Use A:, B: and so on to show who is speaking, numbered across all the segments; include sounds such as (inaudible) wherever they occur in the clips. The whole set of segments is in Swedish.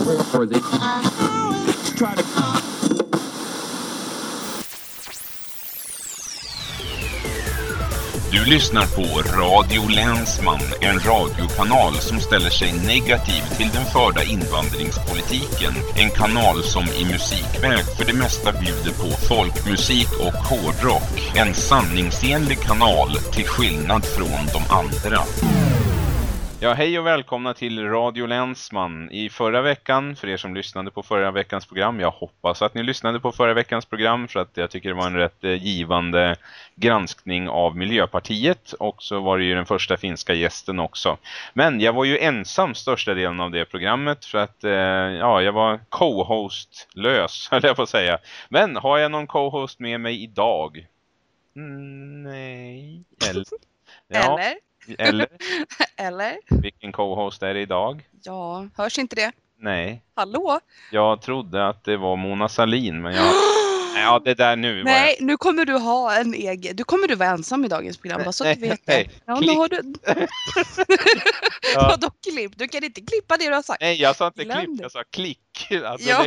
A: Or they try to
B: Du lyssnar på Radio Länsman, en radiokanal som ställer sig negativ till den förda invandringspolitiken. En kanal som i musikväg för det mesta bjuder på folkmusik och hårdrock. En sanningsenlig kanal till skillnad från de andra. Ja, hej och välkomna till Radio Länsman. I förra veckan, för er som lyssnade på förra veckans program, jag hoppas att ni lyssnade på förra veckans program för att jag tycker det var en rätt eh, givande granskning av Miljöpartiet och så var det ju den första finska gästen också. Men jag var ju ensam största delen av det programmet för att eh, ja, jag var co-host-lös, (laughs) höll jag på att säga. Men har jag någon co-host med mig idag? Mm, nej. (laughs) Eller? Ja,
C: Eller?
B: Eller? (laughs)
C: Eller?
B: Vilken co-host är det idag?
C: Ja, hörs inte det?
B: Nej,
C: Hallå?
B: jag trodde att det var Mona Salin, men jag... (gasps) Ja, det där nu
C: Nej, nu kommer du ha en egen. Du kommer du vara ensam i dagens program, bara så att du
B: Nej,
C: vet
B: nej.
C: det. Ja,
B: Klipp.
C: nu har du... (laughs) (laughs)
B: Ja.
C: Vadå klipp? Du kan inte klippa det du har sagt.
B: Nej, jag sa inte
C: Glöm
B: klipp,
C: det.
B: jag sa klick. Alltså,
C: ja,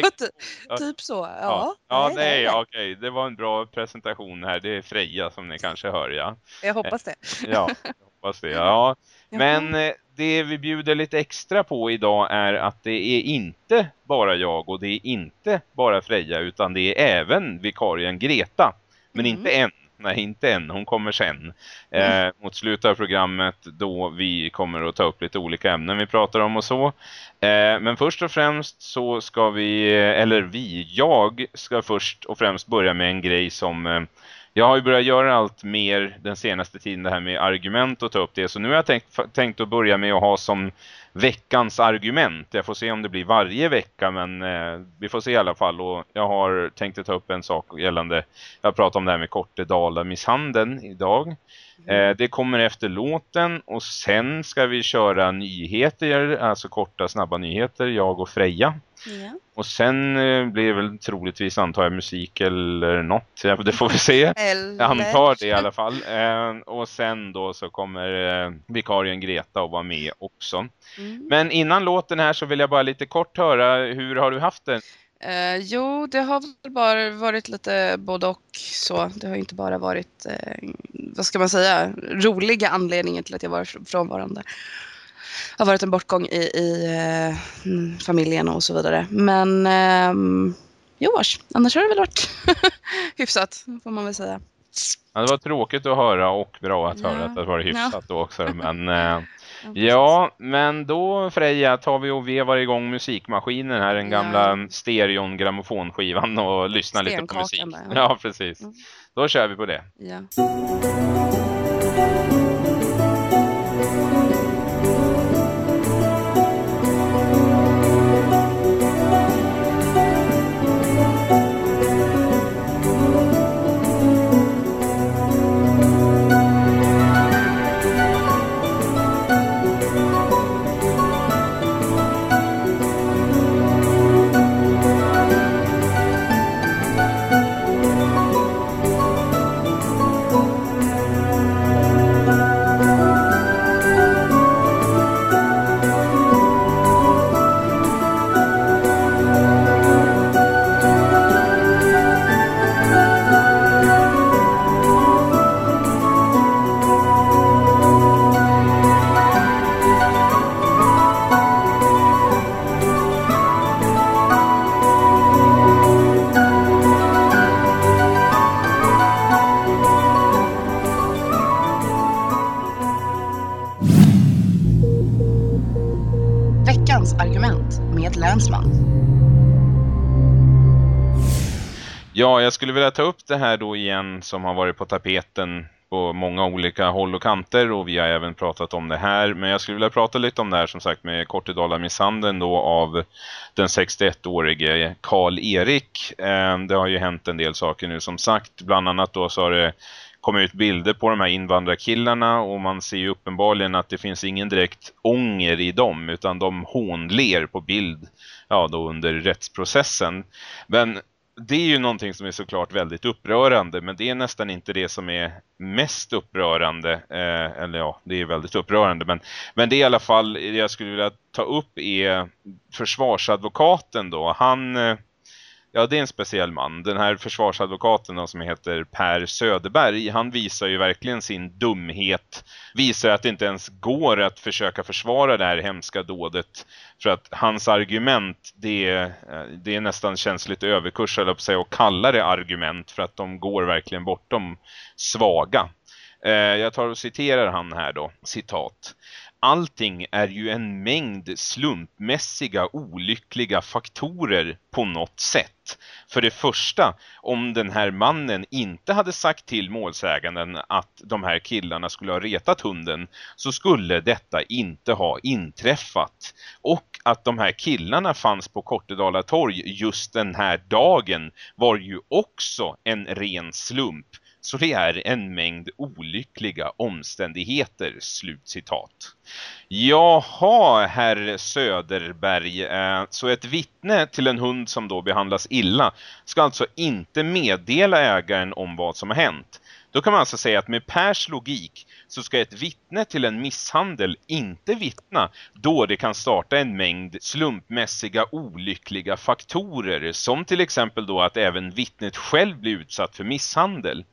B: ja.
C: typ så. Ja,
B: ja. ja nej,
C: nej.
B: okej. Det var en bra presentation här. Det är Freja som ni kanske hör, ja.
C: Jag hoppas det.
B: Ja, jag hoppas det. Ja. Men eh, det vi bjuder lite extra på idag är att det är inte bara jag och det är inte bara Freja utan det är även vikarien Greta. Men
C: Mm.
B: inte än. Nej, inte än. Hon kommer sen. Eh, mot slutet av programmet då vi kommer att ta upp lite olika ämnen vi pratar om och så. Eh, men först och främst så ska vi, eller vi, jag ska först och främst börja med en grej som eh, jag har ju börjat göra allt mer den senaste tiden det här med argument och ta upp det. Så nu har jag tänkt, tänkt att börja med att ha som veckans argument. Jag får se om det blir varje vecka men eh, vi får se i alla fall. Och jag har tänkt att ta upp en sak gällande, jag pratar om det här med Kortedala misshandeln idag. Eh, det kommer efter låten och sen ska vi köra nyheter, alltså korta snabba nyheter, jag och Freja.
C: Ja.
B: Och sen eh, blir det väl troligtvis antar jag musik eller något, det får vi se.
C: Eller...
B: Jag antar det i alla fall. Eh, och sen då så kommer eh, vikarien Greta att vara med också.
C: Mm.
B: Men innan låten här så vill jag bara lite kort höra, hur har du haft det?
C: Eh, jo, det har väl bara varit lite både och så. Det har inte bara varit, eh, vad ska man säga, roliga anledningen till att jag var frånvarande. Har varit en bortgång i, i eh, mm, familjen och så vidare. Men ehm, jo, annars har det väl varit (laughs) hyfsat, får man väl säga.
B: Ja, det var tråkigt att höra och bra att
C: Ja.
B: höra att det var hyfsat då också. Men eh, (laughs) ja, men då Freja tar vi och vevar igång musikmaskinen här, den
C: Ja.
B: gamla stereon grammofonskivan och lyssnar lite på musik.
C: Där, ja.
B: Ja, precis.
C: Mm.
B: Då kör vi på det.
C: Ja. Veckans argument med Länsman.
B: Ja, jag skulle vilja ta upp det här då igen som har varit på tapeten på många olika håll och kanter och vi har även pratat om det här. Men jag skulle vilja prata lite om det här som sagt med Kortedala misshandeln då av den 61-årige Karl-Erik. Ehm, det har ju hänt en del saker nu som sagt. Bland annat då så har det kommer ut bilder på de här invandrarkillarna och man ser ju uppenbarligen att det finns ingen direkt ånger i dem utan de hånler på bild ja, då under rättsprocessen. Men det är ju någonting som är såklart väldigt upprörande men det är nästan inte det som är mest upprörande eh, eller ja, det är väldigt upprörande men, men det är i alla fall det jag skulle vilja ta upp är försvarsadvokaten då. Han eh, Ja, det är en speciell man. Den här försvarsadvokaten som heter Per Söderberg, han visar ju verkligen sin dumhet. Visar att det inte ens går att försöka försvara det här hemska dådet. För att hans argument, det, eh, det är nästan känsligt lite överkurs på säga och kalla det argument för att de går verkligen bortom svaga. Eh, jag tar och citerar han här då, citat allting är ju en mängd slumpmässiga olyckliga faktorer på något sätt. För det första, om den här mannen inte hade sagt till målsäganden att de här killarna skulle ha retat hunden så skulle detta inte ha inträffat. Och att de här killarna fanns på Kortedala torg just den här dagen var ju också en ren slump. Så det är en mängd olyckliga omständigheter, slutcitat. Jaha, herr Söderberg. Eh, så ett vittne till en hund som då behandlas illa ska alltså inte meddela ägaren om vad som har hänt. Då kan man alltså säga att med Pers logik så ska ett vittne till en misshandel inte vittna då det kan starta en mängd slumpmässiga olyckliga faktorer som till exempel då att även vittnet själv blir utsatt för misshandel.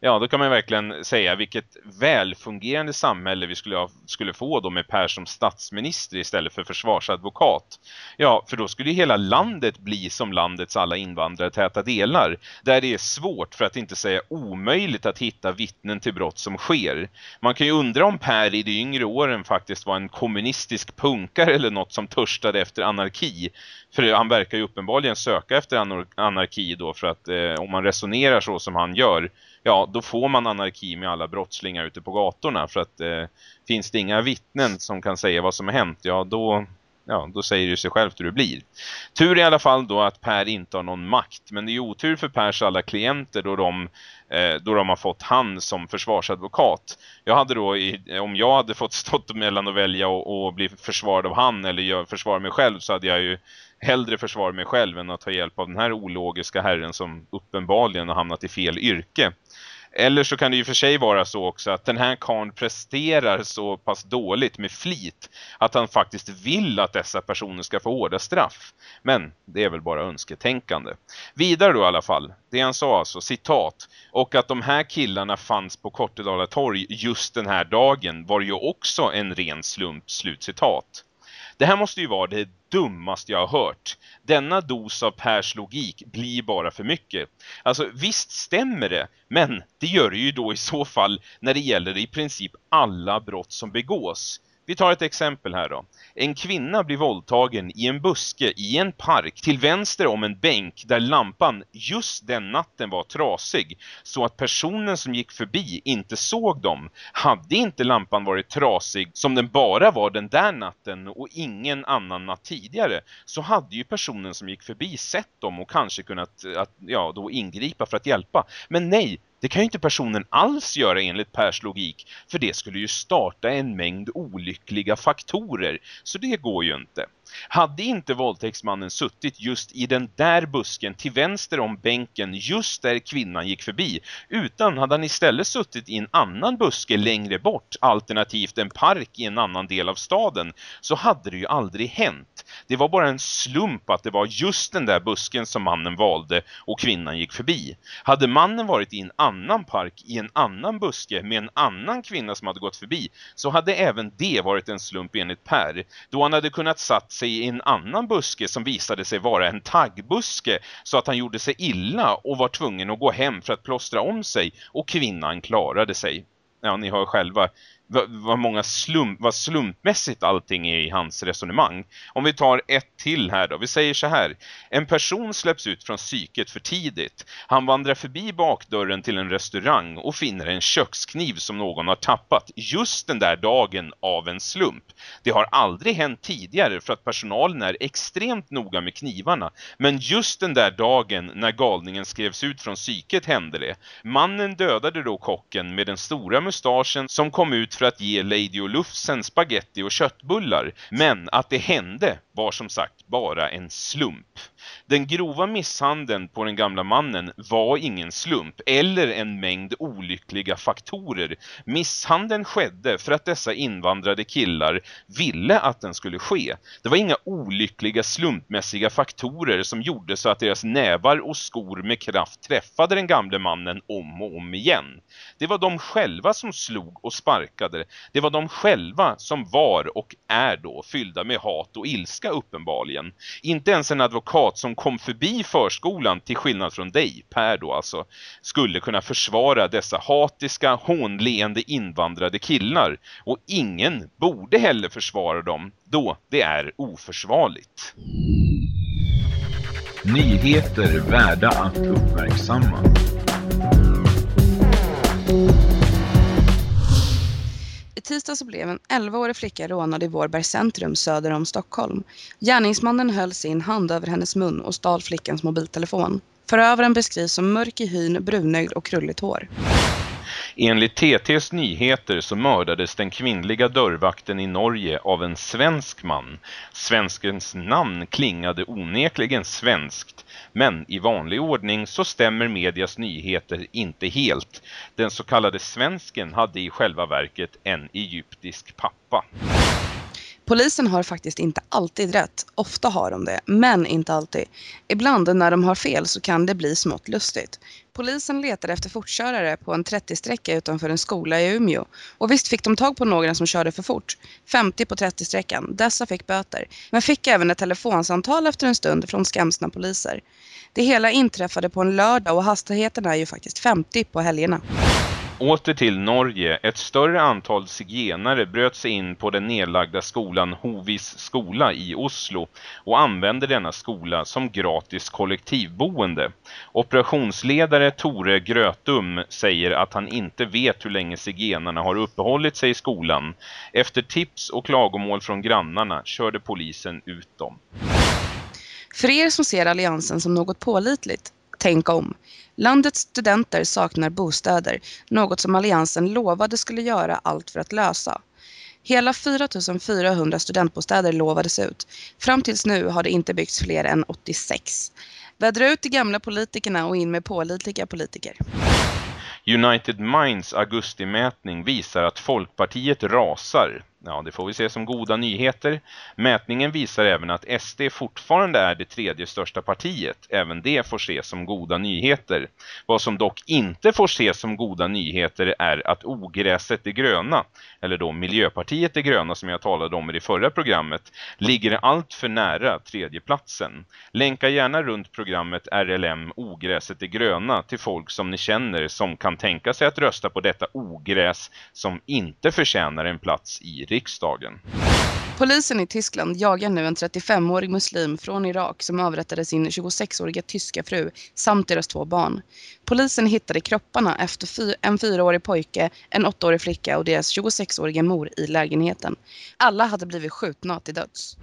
B: Ja, då kan man verkligen säga vilket välfungerande samhälle vi skulle, ha, skulle få då med Per som statsminister istället för försvarsadvokat. Ja, för då skulle hela landet bli som landets alla invandrare täta delar. Där det är svårt, för att inte säga omöjligt, att hitta vittnen till brott som sker. Man kan ju undra om Per i de yngre åren faktiskt var en kommunistisk punkare eller något som törstade efter anarki. För han verkar ju uppenbarligen söka efter anarki då för att eh, om man resonerar så som han gör ja, då får man anarki med alla brottslingar ute på gatorna. För att eh, finns det inga vittnen som kan säga vad som har hänt, ja då, ja, då säger det sig självt hur det blir. Tur i alla fall då att Per inte har någon makt. Men det är otur för Pers alla klienter då de, eh, då de har fått han som försvarsadvokat. Jag hade då, i, om jag hade fått stått mellan att välja och, och bli försvarad av han eller försvara mig själv så hade jag ju hellre försvara mig själv än att ta hjälp av den här ologiska herren som uppenbarligen har hamnat i fel yrke. Eller så kan det ju för sig vara så också att den här karn presterar så pass dåligt med flit att han faktiskt vill att dessa personer ska få hårda straff. Men det är väl bara önsketänkande. Vidare då i alla fall, det han sa alltså, citat, och att de här killarna fanns på Kortedala torg just den här dagen var ju också en ren slump, slutcitat. Det här måste ju vara det dummaste jag har hört. Denna dos av Pers logik blir bara för mycket. Alltså visst stämmer det, men det gör det ju då i så fall när det gäller i princip alla brott som begås. Vi tar ett exempel här då. En kvinna blir våldtagen i en buske i en park till vänster om en bänk där lampan just den natten var trasig så att personen som gick förbi inte såg dem. Hade inte lampan varit trasig som den bara var den där natten och ingen annan natt tidigare så hade ju personen som gick förbi sett dem och kanske kunnat eh, att, ja, då ingripa för att hjälpa. Men nej, det kan ju inte personen alls göra enligt Pers logik, för det skulle ju starta en mängd olyckliga faktorer, så det går ju inte. Hade inte våldtäktsmannen suttit just i den där busken till vänster om bänken just där kvinnan gick förbi, utan hade han istället suttit i en annan buske längre bort, alternativt en park i en annan del av staden, så hade det ju aldrig hänt. Det var bara en slump att det var just den där busken som mannen valde och kvinnan gick förbi. Hade mannen varit i en annan park i en annan buske med en annan kvinna som hade gått förbi så hade även det varit en slump enligt Per. Då han hade kunnat satt sig i en annan buske som visade sig vara en taggbuske så att han gjorde sig illa och var tvungen att gå hem för att plåstra om sig och kvinnan klarade sig. Ja, ni hör själva vad, många slump, vad slumpmässigt allting är i hans resonemang. Om vi tar ett till här då. Vi säger så här. En person släpps ut från psyket för tidigt. Han vandrar förbi bakdörren till en restaurang och finner en kökskniv som någon har tappat just den där dagen av en slump. Det har aldrig hänt tidigare för att personalen är extremt noga med knivarna. Men just den där dagen när galningen skrevs ut från psyket hände det. Mannen dödade då kocken med den stora mustaschen som kom ut för att ge Lady och Lufsen spaghetti och köttbullar. Men att det hände var som sagt bara en slump. Den grova misshandeln på den gamla mannen var ingen slump eller en mängd olyckliga faktorer. Misshandeln skedde för att dessa invandrade killar ville att den skulle ske. Det var inga olyckliga slumpmässiga faktorer som gjorde så att deras nävar och skor med kraft träffade den gamle mannen om och om igen. Det var de själva som slog och sparkade. Det var de själva som var och är då fyllda med hat och ilska uppenbarligen. Inte ens en advokat som kom förbi förskolan till skillnad från dig, Per då alltså, skulle kunna försvara dessa hatiska, hånleende invandrade killar. Och ingen borde heller försvara dem då det är oförsvarligt.
D: Nyheter värda att uppmärksamma.
C: Tisdags blev en 11-årig flicka rånad i Vårbergs centrum söder om Stockholm. Gärningsmannen höll sin hand över hennes mun och stal flickans mobiltelefon. Förövaren beskrivs som mörk i hyn, brunögd och krulligt hår.
B: Enligt TTs nyheter så mördades den kvinnliga dörrvakten i Norge av en svensk man. Svenskens namn klingade onekligen svenskt, men i vanlig ordning så stämmer medias nyheter inte helt. Den så kallade svensken hade i själva verket en egyptisk pappa.
C: Polisen har faktiskt inte alltid rätt. Ofta har de det, men inte alltid. Ibland när de har fel så kan det bli smått lustigt. Polisen letade efter fortkörare på en 30-sträcka utanför en skola i Umeå. Och visst fick de tag på några som körde för fort. 50 på 30-sträckan. Dessa fick böter. Men fick även ett telefonsamtal efter en stund från skamsna poliser. Det hela inträffade på en lördag och hastigheten är ju faktiskt 50 på helgerna.
B: Åter till Norge. Ett större antal zigenare bröt sig in på den nedlagda skolan Hovis skola i Oslo och använde denna skola som gratis kollektivboende. Operationsledare Tore Grötum säger att han inte vet hur länge zigenarna har uppehållit sig i skolan. Efter tips och klagomål från grannarna körde polisen ut dem.
C: För er som ser alliansen som något pålitligt, tänk om. Landets studenter saknar bostäder, något som alliansen lovade skulle göra allt för att lösa. Hela 4 400 studentbostäder lovades ut. Fram tills nu har det inte byggts fler än 86. Vädra ut de gamla politikerna och in med pålitliga politiker.
B: United Minds augustimätning visar att Folkpartiet rasar. Ja, det får vi se som goda nyheter. Mätningen visar även att SD fortfarande är det tredje största partiet. Även det får ses som goda nyheter. Vad som dock inte får ses som goda nyheter är att ogräset är gröna, eller då Miljöpartiet är gröna som jag talade om i det förra programmet, ligger allt för nära tredjeplatsen. Länka gärna runt programmet RLM Ogräset är gröna till folk som ni känner som kan tänka sig att rösta på detta ogräs som inte förtjänar en plats i riksdagen.
C: Polisen i Tyskland jagar nu en 35-årig muslim från Irak som avrättade sin 26-åriga tyska fru samt deras två barn. Polisen hittade kropparna efter en fyraårig pojke, en åttaårig flicka och deras 26-åriga mor i lägenheten. Alla hade blivit skjutna till döds.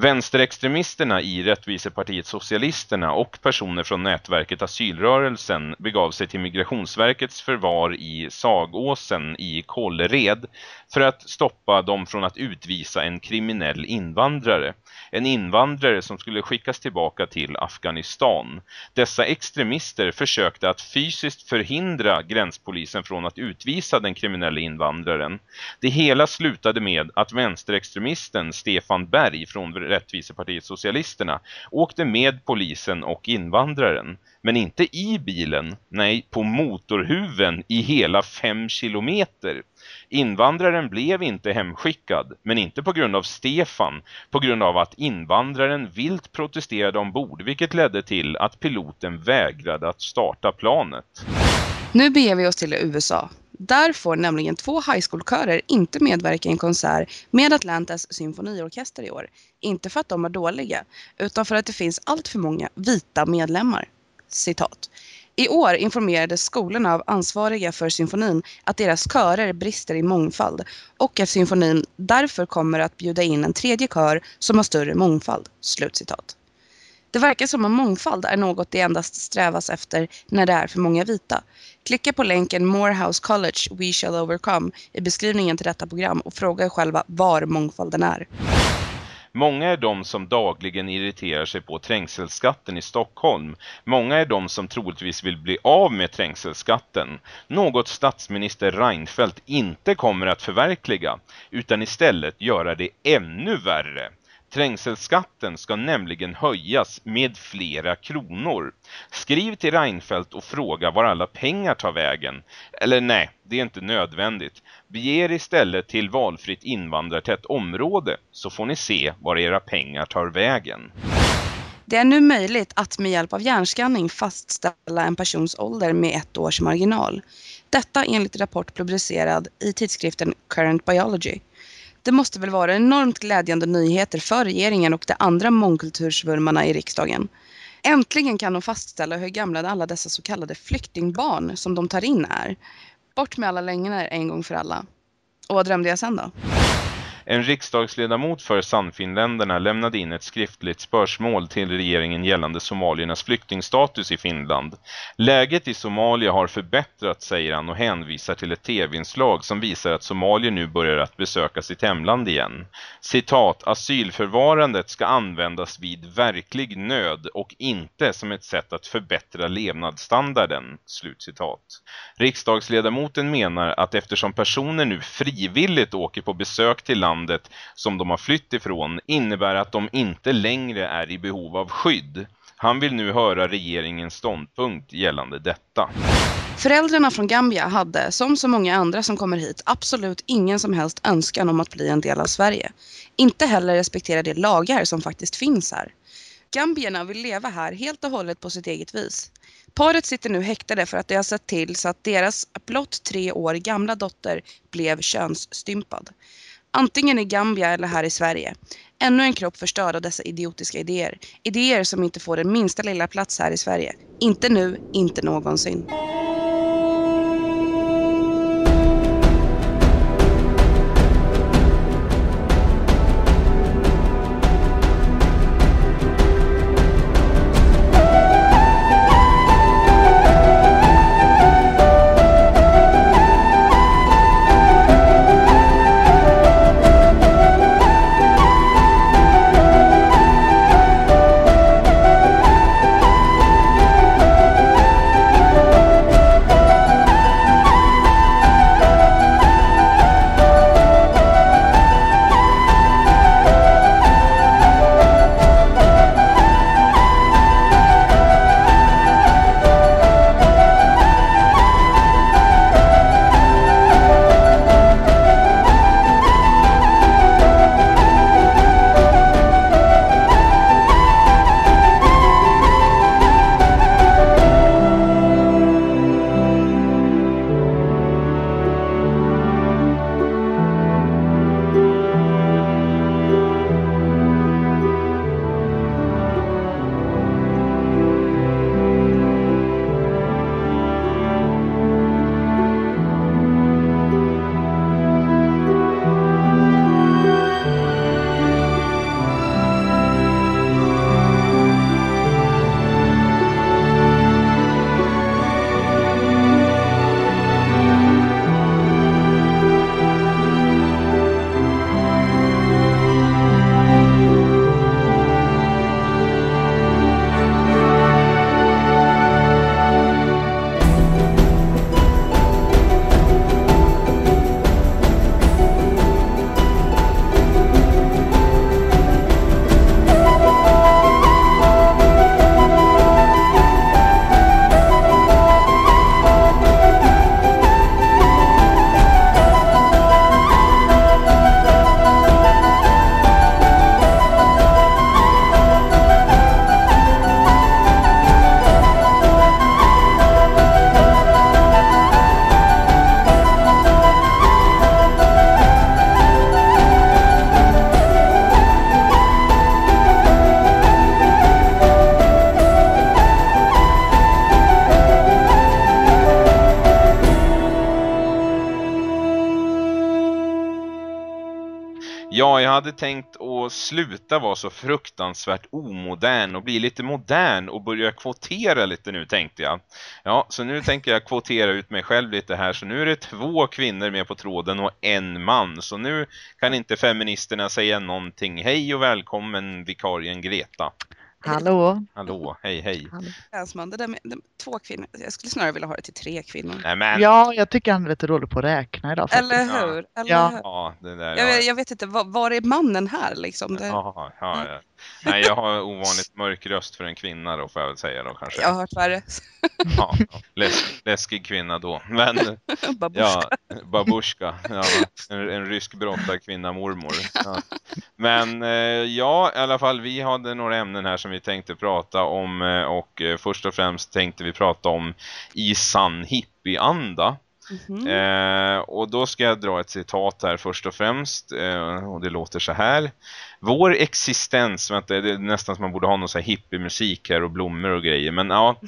B: Vänsterextremisterna i Rättvisepartiet Socialisterna och personer från nätverket Asylrörelsen begav sig till Migrationsverkets förvar i Sagåsen i Kållered för att stoppa dem från att utvisa en kriminell invandrare. En invandrare som skulle skickas tillbaka till Afghanistan. Dessa extremister försökte att fysiskt förhindra gränspolisen från att utvisa den kriminella invandraren. Det hela slutade med att vänsterextremisten Stefan Berg från Rättvisepartiet Socialisterna åkte med polisen och invandraren. Men inte i bilen, nej på motorhuven i hela fem kilometer. Invandraren blev inte hemskickad, men inte på grund av Stefan, på grund av att invandraren vilt protesterade ombord, vilket ledde till att piloten vägrade att starta planet.
C: Nu beger vi oss till USA. Där får nämligen två high school-körer inte medverka i en konsert med Atlantas symfoniorkester i år. Inte för att de är dåliga, utan för att det finns allt för många vita medlemmar. Citat. I år informerades skolorna av ansvariga för symfonin att deras körer brister i mångfald och att symfonin därför kommer att bjuda in en tredje kör som har större mångfald. Slutcitat. Det verkar som om mångfald är något det endast strävas efter när det är för många vita. Klicka på länken Morehouse College We Shall Overcome i beskrivningen till detta program och fråga er själva var mångfalden är.
B: Många är de som dagligen irriterar sig på trängselskatten i Stockholm. Många är de som troligtvis vill bli av med trängselskatten. Något statsminister Reinfeldt inte kommer att förverkliga utan istället göra det ännu värre. Trängselskatten ska nämligen höjas med flera kronor. Skriv till Reinfeldt och fråga var alla pengar tar vägen. Eller nej, det är inte nödvändigt. Bege er istället till valfritt invandrartätt område så får ni se var era pengar tar vägen.
C: Det är nu möjligt att med hjälp av hjärnskanning fastställa en persons ålder med ett års marginal. Detta enligt rapport publicerad i tidskriften Current Biology. Det måste väl vara enormt glädjande nyheter för regeringen och de andra mångkultursvurmarna i riksdagen. Äntligen kan de fastställa hur gamla alla dessa så kallade flyktingbarn som de tar in är. Bort med alla lögner en gång för alla. Och vad drömde jag sen då?
B: En riksdagsledamot för Sannfinländarna lämnade in ett skriftligt spörsmål till regeringen gällande somaliernas flyktingstatus i Finland. Läget i Somalia har förbättrats, säger han och hänvisar till ett tv-inslag som visar att somalier nu börjar att besöka sitt hemland igen. Citat, asylförvarandet ska användas vid verklig nöd och inte som ett sätt att förbättra levnadsstandarden. Slutcitat. Riksdagsledamoten menar att eftersom personer nu frivilligt åker på besök till landet landet som de har flytt ifrån innebär att de inte längre är i behov av skydd. Han vill nu höra regeringens ståndpunkt gällande detta.
C: Föräldrarna från Gambia hade, som så många andra som kommer hit, absolut ingen som helst önskan om att bli en del av Sverige. Inte heller respektera de lagar som faktiskt finns här. Gambierna vill leva här helt och hållet på sitt eget vis. Paret sitter nu häktade för att de har sett till så att deras blott tre år gamla dotter blev könsstympad. Antingen i Gambia eller här i Sverige. Ännu en kropp förstörd av dessa idiotiska idéer. Idéer som inte får den minsta lilla plats här i Sverige. Inte nu, inte någonsin.
B: Hade tänkt att sluta vara så fruktansvärt omodern och bli lite modern och börja kvotera lite nu tänkte jag. Ja, så nu tänker jag kvotera ut mig själv lite här. Så nu är det två kvinnor med på tråden och en man. Så nu kan inte feministerna säga någonting. Hej och välkommen vikarien Greta.
E: Hallå.
B: Hallå, hej hej.
C: Länsman, det där med det, två kvinnor. Jag skulle snarare vilja ha det till tre kvinnor.
B: Nej men,
E: Ja, jag tycker han är lite dålig på att räkna idag. faktiskt.
C: Eller
B: Ja.
C: hur? Eller
E: Ja.
C: hur?
B: ja, det där.
C: Jag,
B: Ja,
C: vet- jag vet inte, var, var är mannen här liksom? Det,
B: ja, ja, ja. Nej, jag har ovanligt mörk röst för en kvinna då får jag väl säga då kanske.
C: jag har hört värre.
B: Ja. Läsk, läskig kvinna då. Men (laughs)
C: Babushka.
B: Ja, babushka. Ja, en, en rysk brottarkvinna mormor. Ja. Men eh, ja, i alla fall vi hade några ämnen här som vi tänkte prata om eh, och eh, först och främst tänkte vi prata om i sann hippieanda.
C: Mhm.
B: Eh, och då ska jag dra ett citat här först och främst eh, och det låter så här. Vår existens, vänta, det är nästan som man borde ha någon så här hippiemusik här och blommor och grejer, men ja. (laughs)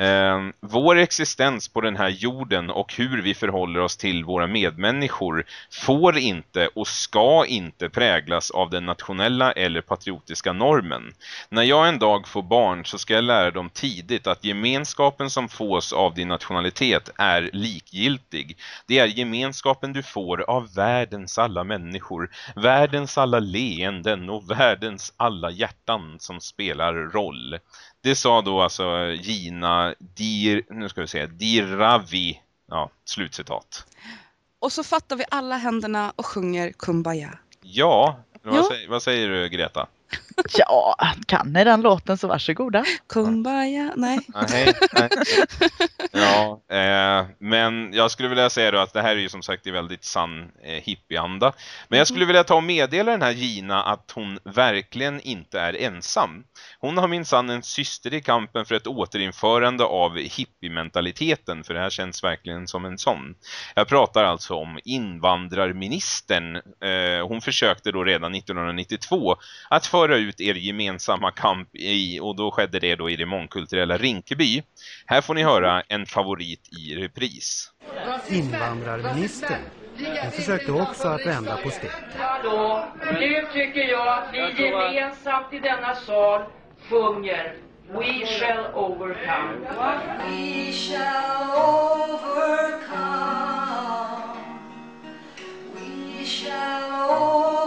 B: Eh, vår existens på den här jorden och hur vi förhåller oss till våra medmänniskor får inte och ska inte präglas av den nationella eller patriotiska normen. När jag en dag får barn så ska jag lära dem tidigt att gemenskapen som fås av din nationalitet är likgiltig. Det är gemenskapen du får av världens alla människor, världens alla leenden och världens alla hjärtan som spelar roll. Det sa då alltså Gina Dir, nu ska vi se, Diravi. Ja, slutcitat.
C: Och så fattar vi alla händerna och sjunger Kumbaya.
B: Ja, vad. Säger, vad säger du Greta? (laughs)
E: Ja, kan ni den låten så varsågoda.
C: Kumbaya, nej.
B: Nej, nej. Ja, eh, men jag skulle vilja säga då att det här är ju som sagt i väldigt sann eh, hippieanda. Men jag skulle vilja ta och meddela den här Gina att hon verkligen inte är ensam. Hon har minsann en syster i kampen för ett återinförande av hippiementaliteten, för det här känns verkligen som en sån. Jag pratar alltså om invandrarministern. Eh, hon försökte då redan 1992 att föra ut er gemensamma kamp i, och då skedde det då i det mångkulturella Rinkeby. Här får ni höra en favorit i repris.
F: Invandrarministern. Hon försökte också att vända på steken.
G: Hallå, nu tycker jag att vi gemensamt i denna sal sjunger We shall overcome.
H: We shall overcome. We shall overcome.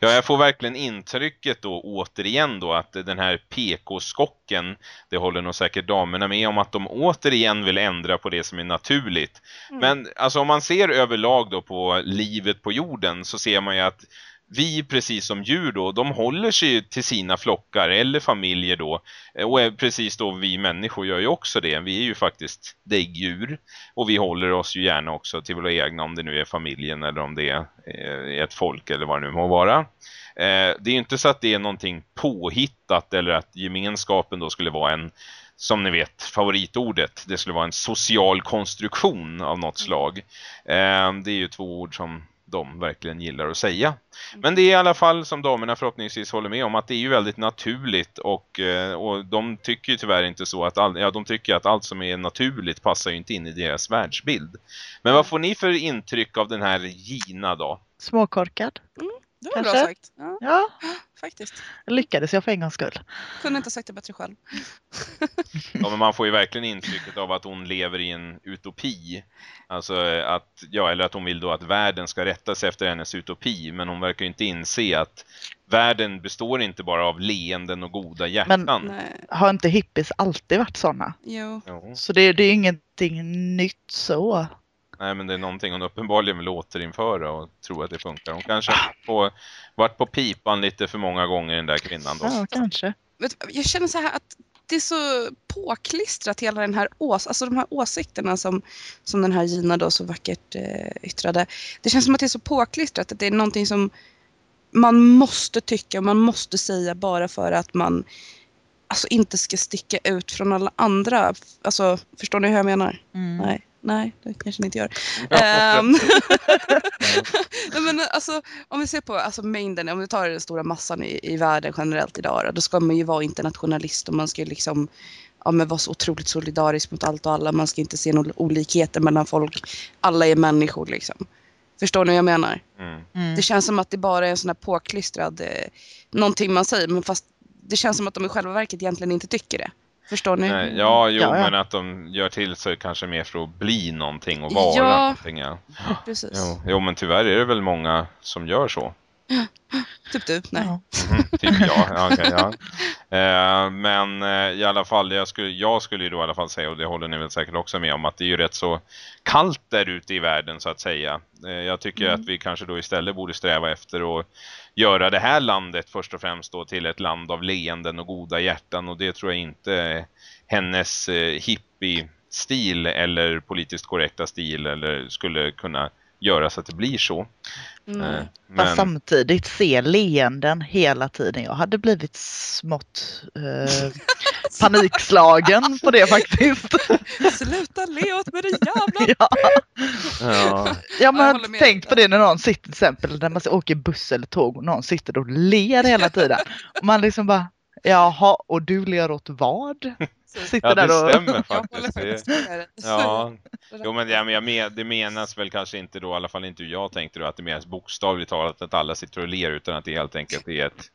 B: Ja, jag får verkligen intrycket då återigen då att den här PK-skocken, det håller nog säkert damerna med om att de återigen vill ändra på det som är naturligt. Men alltså om man ser överlag då på livet på jorden så ser man ju att vi precis som djur då, de håller sig till sina flockar eller familjer då. Och är precis då vi människor gör ju också det. Vi är ju faktiskt däggdjur. Och vi håller oss ju gärna också till våra egna om det nu är familjen eller om det är eh, ett folk eller vad det nu må vara. Eh, det är ju inte så att det är någonting påhittat eller att gemenskapen då skulle vara en som ni vet, favoritordet. Det skulle vara en social konstruktion av något slag. Eh, det är ju två ord som de verkligen gillar att säga. Men det är i alla fall som damerna förhoppningsvis håller med om att det är ju väldigt naturligt och, eh, och de tycker ju tyvärr inte så att all, ja, de tycker att allt som är naturligt passar ju inte in i deras världsbild. Men vad får ni för intryck av den här Gina då?
E: Småkorkad.
C: Det var bra
E: Kanske.
C: sagt. Ja,
E: Ja,
C: faktiskt.
E: lyckades jag för en gångs skull.
C: Kunde inte ha sagt det bättre själv.
B: Ja, men man får ju verkligen intrycket av att hon lever i en utopi. Alltså att, ja, eller att hon vill då att världen ska rätta sig efter hennes utopi. Men hon verkar ju inte inse att världen består inte bara av leenden och goda hjärtan.
C: Nej.
E: Har inte hippies alltid varit sådana?
C: Jo.
B: Jo.
E: Så det, det är ingenting nytt så.
B: Nej, men det är någonting hon uppenbarligen vill återinföra och tro att det funkar. Hon kanske har varit på pipan lite för många gånger den där kvinnan då.
E: Ja, kanske.
C: Jag känner så här att det är så påklistrat hela den här ås, alltså de här åsikterna som, som den här Gina då så vackert eh, yttrade. Det känns som att det är så påklistrat att det är någonting som man måste tycka och man måste säga bara för att man alltså inte ska sticka ut från alla andra. Alltså, förstår ni hur jag menar?
E: Mm.
C: Nej, nej, det kanske ni inte gör.
B: Ja, (laughs)
C: Nej, men alltså, om vi ser på alltså, mängden, om vi tar den stora massan i, i världen generellt idag då, då ska man ju vara internationalist och man ska ju liksom ja, men vara så otroligt solidarisk mot allt och alla. Man ska inte se några olikheter mellan folk. Alla är människor liksom. Förstår ni vad jag menar?
B: Mm.
E: Mm.
C: Det känns som att det bara är en sån här påklistrad, eh, någonting man säger, men fast det känns som att de i själva verket egentligen inte tycker det. Förstår ni?
B: Nej, ja, jo,
E: Ja, ja.
B: men att de gör till sig kanske mer för att bli någonting och vara
C: Ja.
B: någonting. Ja.
C: Precis.
B: Jo, jo, men tyvärr är det väl många som gör så. (laughs)
C: Typ du. Nej.
E: Ja.
B: Mhm, typ jag. Ja, okej, ja. Eh, men eh, i alla fall, jag skulle, jag skulle ju då i alla fall säga, och det håller ni väl säkert också med om, att det är ju rätt så kallt där ute i världen så att säga. Eh, jag tycker
C: Mm.
B: att vi kanske då istället borde sträva efter att göra det här landet först och främst då till ett land av leenden och goda hjärtan och det tror jag inte hennes eh, hippie-stil eller politiskt korrekta stil eller skulle kunna göra så att det blir så.
C: Mm.
B: Eh,
E: Fast
B: men,
E: samtidigt se leenden hela tiden. Jag hade blivit smått eh, (laughs) panikslagen på det faktiskt. (laughs)
C: Sluta le åt mig din jävla... (laughs)
E: ja.
B: ja,
E: Ja
C: jag
E: men
C: håller med
E: tänk
C: dig
E: på det när någon sitter till exempel när man åker buss eller tåg och någon sitter och ler hela tiden. Och man liksom bara Jaha, och du ler åt vad? Sitter
B: ja det
E: där och...
B: stämmer
C: Jag
B: faktiskt. Det,
C: med
B: ja, Jo men, ja, men jag men, det menas väl kanske inte då, i alla fall inte hur jag tänkte då, att det menas bokstavligt talat att alla sitter och ler utan att det helt enkelt är ett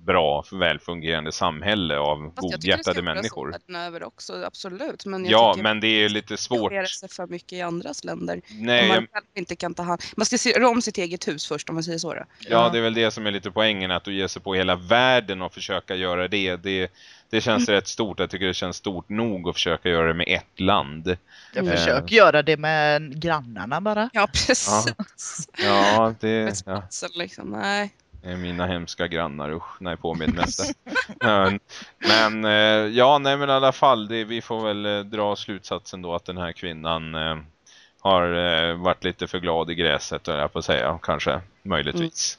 B: bra, välfungerande samhälle av
C: Fast jag tycker det ska
B: godhjärtade människor.
C: världen över också, absolut. Men jag
B: Ja, men det är lite svårt.
C: engagera sig för mycket i andras länder.
B: Nej,
C: man
B: jag,
C: inte kan ta hand Man ska se om sitt eget hus först om man säger så. Då.
B: ja, det är väl det som är lite poängen, att du ger sig på hela världen och försöka göra det. Det, det känns
C: Mm.
B: rätt stort. Jag tycker det känns stort nog att försöka göra det med ett land.
E: Jag
B: Eh.
E: försöker göra det med grannarna bara.
C: Ja, precis.
B: Ja, det,
C: Med
B: ja.
C: liksom. Nej.
B: Det är mina hemska grannar, usch, nej på med det mesta. men, men eh, ja, nej men i alla fall, det, vi får väl eh, dra slutsatsen då att den här kvinnan eh, har eh, varit lite för glad i gräset, höll jag på att säga, kanske, möjligtvis.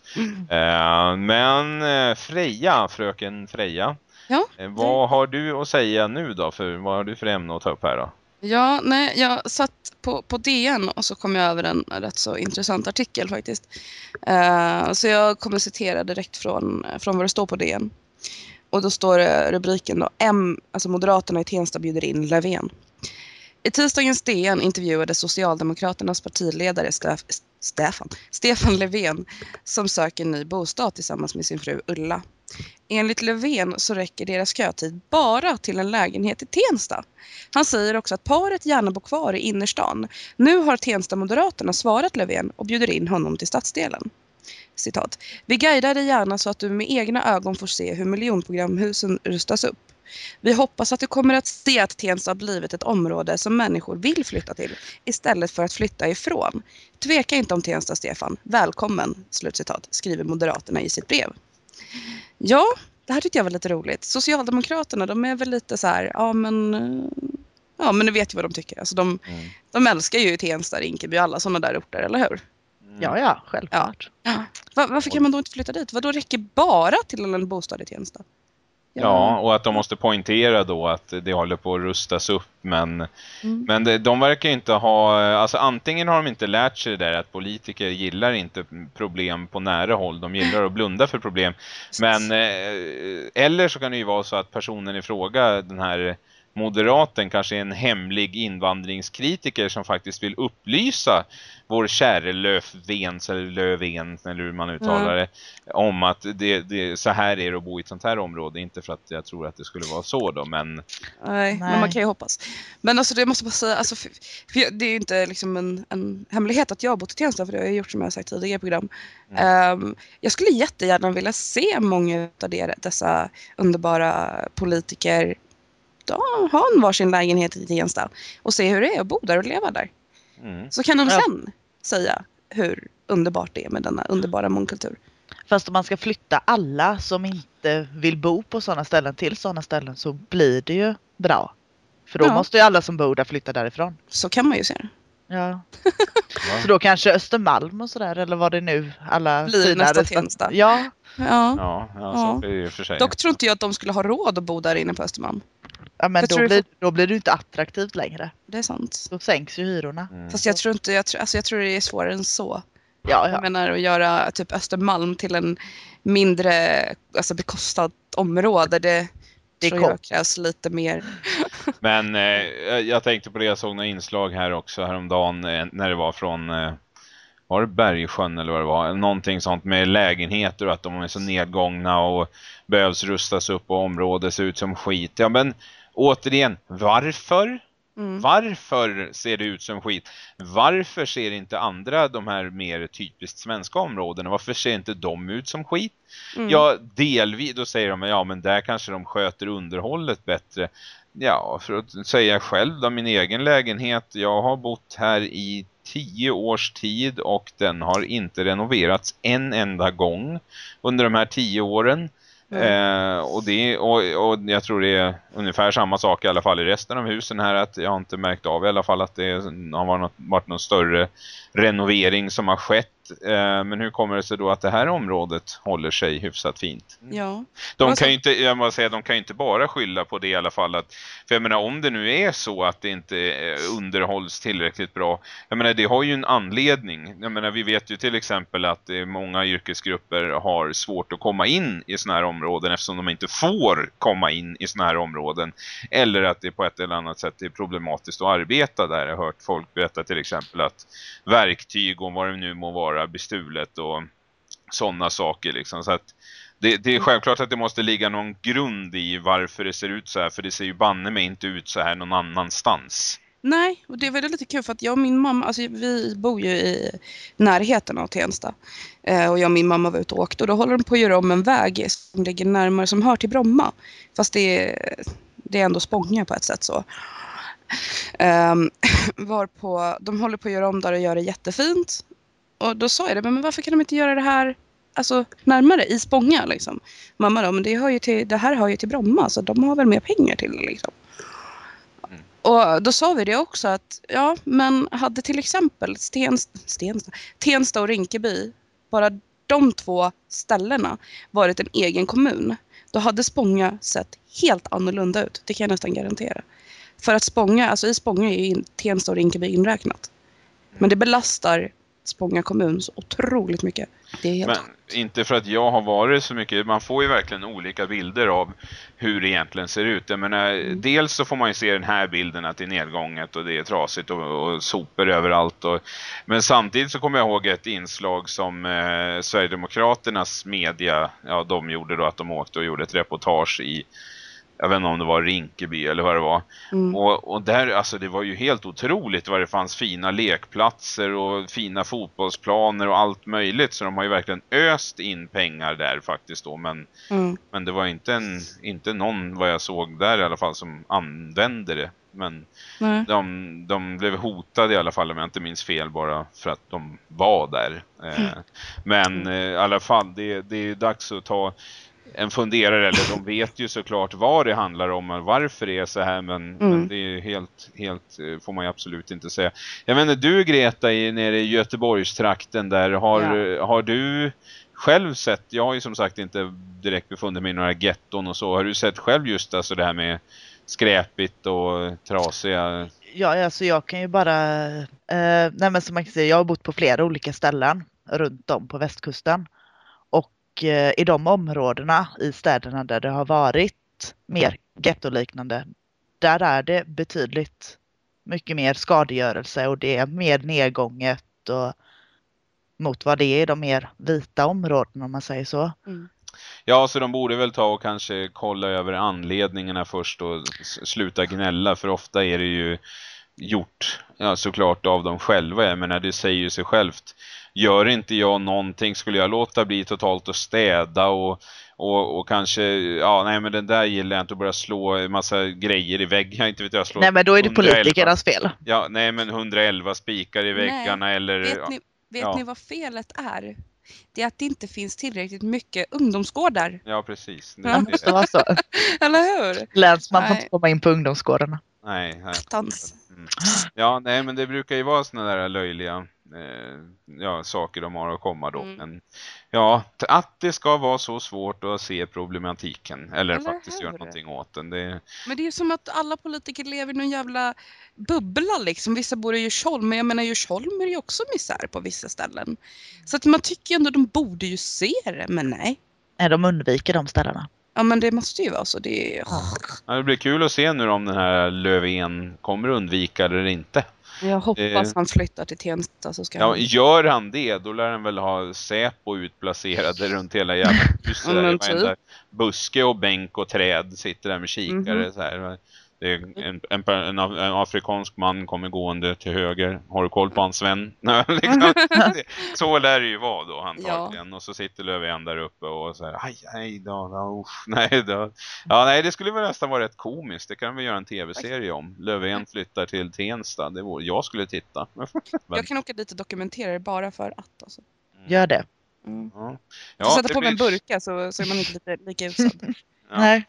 B: Eh, men eh, Freja, fröken Freja,
C: Ja,
B: eh, vad har du att säga nu då? För, vad har du för ämne att ta upp här då?
C: Ja, nej, jag satt på, på DN och så kom jag över en rätt så intressant artikel faktiskt. Eh, så jag kommer citera direkt från, från vad det står på DN. Och då står det rubriken då, M, alltså Moderaterna i Tensta bjuder in Löfven. I tisdagens DN intervjuade Socialdemokraternas partiledare Stef, Stefan, Stefan Löfven som söker ny bostad tillsammans med sin fru Ulla. Enligt Löfven så räcker deras kötid bara till en lägenhet i Tensta. Han säger också att paret gärna bor kvar i innerstan. Nu har Tensta Moderaterna svarat Löfven och bjuder in honom till stadsdelen. Citat. Vi guidar dig gärna så att du med egna ögon får se hur miljonprogramhusen rustas upp. Vi hoppas att du kommer att se att Tensta har blivit ett område som människor vill flytta till istället för att flytta ifrån. Tveka inte om Tensta, Stefan. Välkommen, slutcitat, skriver Moderaterna i sitt brev. Ja, det här tyckte jag var lite roligt. Socialdemokraterna, de är väl lite så här, ja men, ja men ni vet ju vad de tycker. Alltså de,
B: Mm.
C: de älskar ju Tensta, Rinkeby och alla sådana där orter, eller hur?
E: Ja, ja, självklart.
C: Va- varför kan man då inte flytta dit? Vad då räcker bara till en bostad i Tensta?
B: Ja, och att de måste poängtera då att det håller på att rustas upp. Men,
C: Mm.
B: men det, de verkar inte ha... Alltså antingen har de inte lärt sig det där att politiker gillar inte problem på nära håll. De gillar att blunda för problem. Men, eh, eller så kan det ju vara så att personen i fråga, den här moderaten, kanske är en hemlig invandringskritiker som faktiskt vill upplysa vår käre Löfvens eller Löfven eller hur man uttalar det om att det, det, så här är det att bo i ett sånt här område. Inte för att jag tror att det skulle vara så då, men
C: Nej, men man kan ju hoppas. Men alltså det måste bara säga, alltså, för, för det är ju inte liksom en, en hemlighet att jag har bott i Tensta för det har jag gjort som jag har sagt tidigare i program. Ehm, jag skulle jättegärna vilja se många av dessa underbara politiker ja, ha en varsin lägenhet i Tensta och se hur det är att bo där och leva där.
B: mm.
C: Så kan de
E: Ja.
C: sen säga hur underbart det är med denna underbara mångkultur.
E: Fast om man ska flytta alla som inte vill bo på sådana ställen till sådana ställen så blir det ju bra. För då
C: Ja.
E: måste ju alla som bor där flytta därifrån.
C: Så kan man ju se det.
E: Ja. (laughs) Så då kanske Östermalm och sådär eller vad det nu alla
C: Blir
E: fina
C: nästa Tensta.
E: Ja,
C: Ja.
B: ja, ja,
C: Ja. Dock tror inte jag att de skulle ha råd att bo där inne på Östermalm.
E: Ja men
C: Jag
E: då blir, då blir det inte attraktivt längre.
C: Det är sant.
E: Då sänks ju hyrorna.
B: Mm.
C: Fast jag tror inte, jag tror, alltså jag tror det är svårare än så.
E: Ja,
C: Jag
E: ja.
C: menar att göra typ Östermalm till en mindre alltså bekostat område. Det,
E: Det
C: tror
E: kom-
C: jag krävs lite mer. (laughs)
B: Men eh, jag tänkte på det, jag såg några inslag här också häromdagen eh, när det var från, eh, var det Bergsjön eller vad det var? Någonting sånt med lägenheter och att de är så nedgångna och behövs rustas upp och området ser ut som skit. Ja men återigen, varför?
C: Mm.
B: Varför ser det ut som skit? Varför ser inte andra de här mer typiskt svenska områdena? Varför ser inte de ut som skit?
C: Mm.
B: Ja, delvis, då säger de ja men där kanske de sköter underhållet bättre. Ja, för att säga själv då, min egen lägenhet, jag har bott här i tio års tid och den har inte renoverats en enda gång under de här tio åren. Eh, och, det, och, och jag tror det är ungefär samma sak i alla fall i resten av husen här att jag har inte märkt av i alla fall att det har varit, något, varit någon större renovering som har skett. Eh, men hur kommer det sig då att det här området håller sig hyfsat fint?
C: Ja.
B: De
C: Alltså-
B: kan ju inte, jag måste säga, de kan inte bara skylla på det i alla fall. Att, för jag menar, om det nu är så att det inte eh, underhålls tillräckligt bra. Jag menar, det har ju en anledning. Jag menar, vi vet ju till exempel att eh, många yrkesgrupper har svårt att komma in i såna här områden eftersom de inte får komma in i såna här områden. Eller att det på ett eller annat sätt är problematiskt att arbeta där. Jag har hört folk berätta till exempel att verktyg och vad det nu må vara bestulet och sådana saker liksom. Så att det, det är självklart att det måste ligga någon grund i varför det ser ut så här. För det ser ju banne mig inte ut så här någon annanstans.
C: Nej, och det var lite kul för att jag och min mamma, alltså vi bor ju i närheten av Tensta. Eh, och jag och min mamma var ute och åkte och då håller de på att göra om en väg som ligger närmare, som hör till Bromma. Fast det är, det är ändå Spånga på ett sätt så. Um, (laughs) varpå de håller på att göra om där och gör det jättefint. Och då sa jag det, men varför kan de inte göra det här alltså, närmare i Spånga liksom? Mamma då, men det, hör ju till, det här hör ju till Bromma så de har väl mer pengar till det liksom. Och då sa vi det också att ja, men hade till exempel Stensta, Stensta, Tensta och Rinkeby, bara de två ställena varit en egen kommun, då hade Spånga sett helt annorlunda ut. Det kan jag nästan garantera. För att Spånga, alltså i Spånga är ju Tensta och Rinkeby inräknat. Men det belastar Spånga kommun så otroligt mycket. Det är helt
B: Men inte för att jag har varit så mycket. Man får ju verkligen olika bilder av hur det egentligen ser ut. Jag menar, Dels så får man ju se den här bilden att det är nedgånget och det är trasigt och, och sopor överallt. Och, men samtidigt så kommer jag ihåg ett inslag som eh, Sverigedemokraternas media, ja de gjorde då att de åkte och gjorde ett reportage i jag vet inte om det var Rinkeby eller vad det var.
C: Mm.
B: Och, och där, alltså det var ju helt otroligt vad det fanns fina lekplatser och fina fotbollsplaner och allt möjligt. Så de har ju verkligen öst in pengar där faktiskt då. Men,
C: Mm.
B: men det var inte, en, inte någon vad jag såg där i alla fall som använde det. Men de, de blev hotade i alla fall om jag inte minns fel bara för att de var där. Eh, men eh, i alla fall, det, det är dags att ta en funderare, eller de vet ju såklart vad det handlar om och varför det är så här, men,
C: Mm.
B: men det är ju helt, helt, eh, får man ju absolut inte säga. Jag menar, du Greta i, nere i Göteborgstrakten där, har,
E: Ja.
B: har du själv sett, jag har ju som sagt inte direkt befunnit mig i några getton och så, har du sett själv just alltså det här med skräpigt och trasiga
E: Ja, alltså jag kan ju bara... Eh, nej men som man kan säga, jag har bott på flera olika ställen runt om på västkusten. Och eh, i de områdena i städerna där det har varit mer gettoliknande, där är det betydligt mycket mer skadegörelse och det är mer nedgånget och mot vad det är i de mer vita områdena om man säger så.
B: Ja, så de borde väl ta och kanske kolla över anledningarna först och sluta gnälla, för ofta är det ju gjort, ja såklart av dem själva. Jag menar, det säger ju sig självt. Gör inte jag någonting, skulle jag låta bli totalt att städa och, och, och kanske, ja nej men den där gillar jag inte att börja slå en massa grejer i väggen, inte vet jag, slå
E: Nej men då är det
B: 111
E: politikernas fel.
B: Ja, nej men 111 spikar i
C: Nej,
B: väggarna eller...
C: Vet, ni, vet
B: ja.
C: ni vad felet är? Det är att det inte finns tillräckligt mycket ungdomsgårdar.
B: Ja, precis. Det,
C: Ja.
E: Det måste vara så. (laughs)
C: Eller hur?
E: Länsman får
C: Nej.
E: inte komma in på ungdomsgårdarna.
B: nej, nej. Mm. Ja, nej men det brukar ju vara såna där löjliga ja, saker de har att komma då.
C: Mm.
B: Men ja, att det ska vara så svårt att se problematiken eller,
C: Eller
B: faktiskt göra någonting åt den. Det,
C: Men det är ju som att alla politiker lever i någon jävla bubbla liksom. Vissa bor i Djursholm, men jag menar Djursholm är ju också misär på vissa ställen. Så att man tycker ju ändå de borde ju se det, men nej.
E: Nej, de undviker de ställena.
C: Ja men det måste ju vara så. Det är...
B: Ja, det blir kul att se nu om den här Löfven kommer undvika det eller inte.
C: Jag hoppas
B: Eh.
C: han flyttar till Tensta så ska
B: Ja,
C: han...
B: gör han det, då lär han väl ha Säpo utplacerade (laughs) runt hela jävla huset.
C: Ja, typ.
B: buske och bänk och träd sitter där med kikare
C: Mhm.
B: så här. Det är en, en, en, af- en afrikansk man kommer gående till höger. Har du koll på hans vän? (laughs) Liksom, det, (laughs) så lär det ju vara då antagligen. Och så sitter Löfven där uppe och så här, aj, aj då, då, usch, (laughs) nej då. Ja, nej, det skulle väl nästan vara rätt komiskt. Det kan vi göra en tv-serie om. Löfven flyttar till Tensta. Det vore, jag skulle titta.
C: Jag kan åka dit och dokumentera det bara för att. Alltså.
E: Gör det.
C: Mm.
B: Ja.
C: Ja, sätta på mig en
B: blir-
C: burka så, så är man inte lite lika utsatt.
B: Ja.
E: Nej.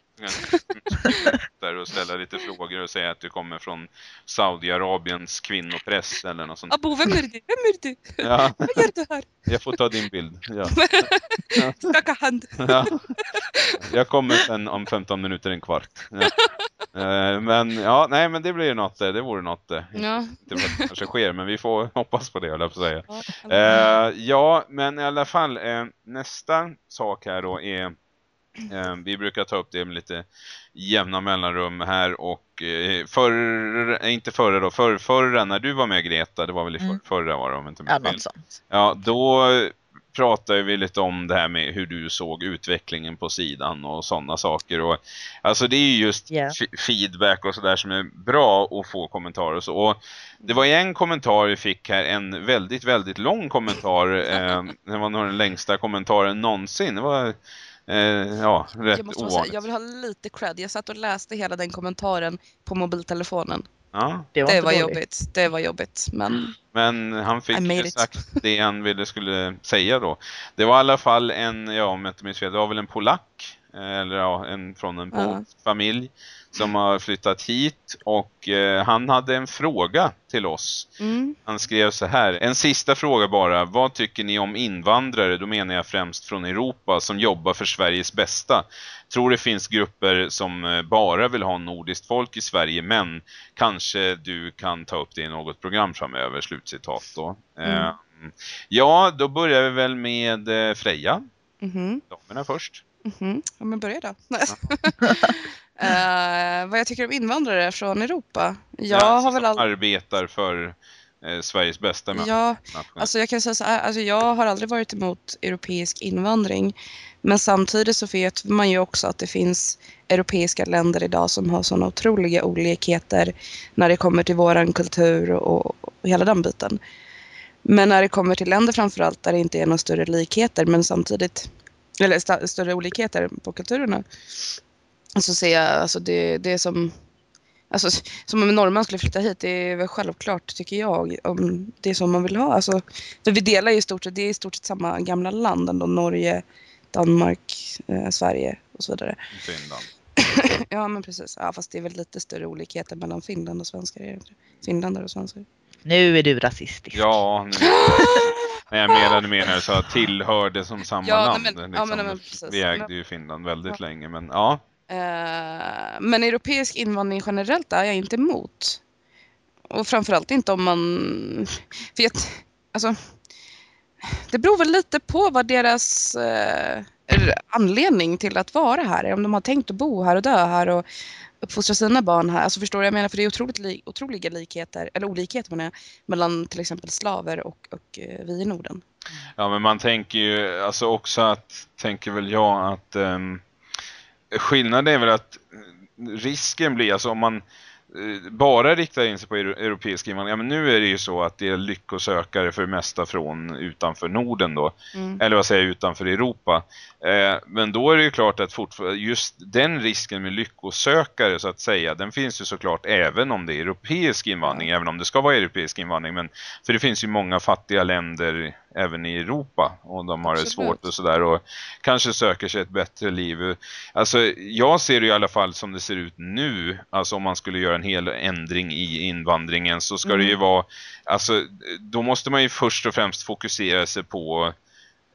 B: Där och ställa lite frågor och säga att du kommer från Saudiarabiens kvinnopress eller något sånt.
C: Abo, vem är du? Vem är du?
B: Ja,
C: Vad gör du här?
B: jag får ta din bild. Ja. (laughs)
C: Skaka hand.
B: Ja. Jag kommer sen om 15 minuter, en kvart. Ja. Eh, Men ja, nej men det blir ju något det. Vore något det.
C: Ja.
B: Det kanske sker, men vi får hoppas på det, jag på säga.
C: Ja,
B: Eh, ja, men i alla fall eh, nästa sak här då är eh, vi brukar ta upp det med lite jämna mellanrum här och eh, förr, inte förra då, för, förra när du var med Greta, det var väl i för,
E: Mm.
B: förra var det om inte
E: Ja,
B: fel. Ja, då pratade vi lite om det här med hur du såg utvecklingen på sidan och sådana saker. Och, alltså det är ju just f- feedback och sådär som är bra att få kommentarer och så. Och det var en kommentar vi fick här, en väldigt, väldigt lång kommentar. Eh, det var nog den längsta kommentaren någonsin. Det var eh, ja, rätt
C: Jag, måste bara säga, jag vill ha lite cred. Jag satt och läste hela den kommentaren på mobiltelefonen.
B: Ja,
E: Det var,
C: Det var jobbigt. Det var jobbigt. Men
B: men han fick
C: it.
B: sagt det han ville skulle säga då. Det var i alla fall en, ja om jag inte minns fel, det var väl en polack, eh, eller ja, en från en polsk familj som har flyttat hit och eh, han hade en fråga till oss.
C: mm,
B: Han skrev så här, en sista fråga bara, vad tycker ni om invandrare, då menar jag främst från Europa, som jobbar för Sveriges bästa? Tror det finns grupper som eh, bara vill ha nordiskt folk i Sverige, men kanske du kan ta upp det i något program framöver, slutcitat då.
C: Mm.
B: Eh, ja, då börjar vi väl med eh, Freja,
C: mhm,
B: damerna först.
C: mhm. Ja, men börja då. (laughs) (laughs) Eh, vad jag tycker om invandrare från Europa? Jag
B: Ja,
C: har väl aldrig...
B: arbetar för eh, Sveriges bästa människor.
C: Ja. Alltså jag kan säga så här, alltså jag har aldrig varit emot europeisk invandring. Men samtidigt så vet man ju också att det finns europeiska länder idag som har sådana otroliga olikheter när det kommer till våran kultur och, och hela den biten. Men när det kommer till länder framförallt där det inte är några större likheter men samtidigt, eller sta, större olikheter på kulturerna. Så ser jag alltså det, det är som Alltså, som om en norrman skulle flytta hit, det är väl självklart tycker jag. Om det är som man vill ha. Alltså, för vi delar ju i stort sett, det är i stort sett samma gamla land ändå. Norge, Danmark, eh, Sverige och så vidare.
B: Finland. (coughs)
C: Ja men precis. Ja, fast det är väl lite större olikheter mellan Finland och svenskar. Finländare och svenskar.
E: Nu är du rasistisk.
B: Ja, nu, (laughs) men jag menade mer när jag sa tillhörde som samma
C: Ja,
B: land.
C: nej, men-
B: liksom.
C: ja, men- men precis.
B: Vi ägde ju Finland väldigt länge, men ja.
C: Eh, men europeisk invandring generellt är jag inte emot. Och framförallt inte om man vet, alltså det beror väl lite på vad deras eh, anledning till att vara här är. Om de har tänkt att bo här och dö här och uppfostra sina barn här. Alltså förstår du? Jag menar för det är otroligt li- otroliga likheter, eller olikheter menar jag, mellan till exempel slaver och, och eh, vi i Norden.
B: Ja, men man tänker ju alltså också att, tänker väl jag att um, skillnaden är väl att risken blir, alltså om man eh, bara riktar in sig på euro- europeisk invandring, ja men nu är det ju så att det är lyckosökare för det mesta från utanför Norden då.
C: Mm.
B: eller vad säger jag, utanför Europa. Eh, men då är det ju klart att fortfar- just den risken med lyckosökare så att säga, den finns ju såklart även om det är europeisk invandring, även om det ska vara europeisk invandring. Men, för det finns ju många fattiga länder även i Europa och de har det
C: Absolut.
B: svårt och sådär och kanske söker sig ett bättre liv. Alltså jag ser det i alla fall som det ser ut nu, alltså om man skulle göra en hel ändring i invandringen så ska det
C: Mm.
B: ju vara, alltså då måste man ju först och främst fokusera sig på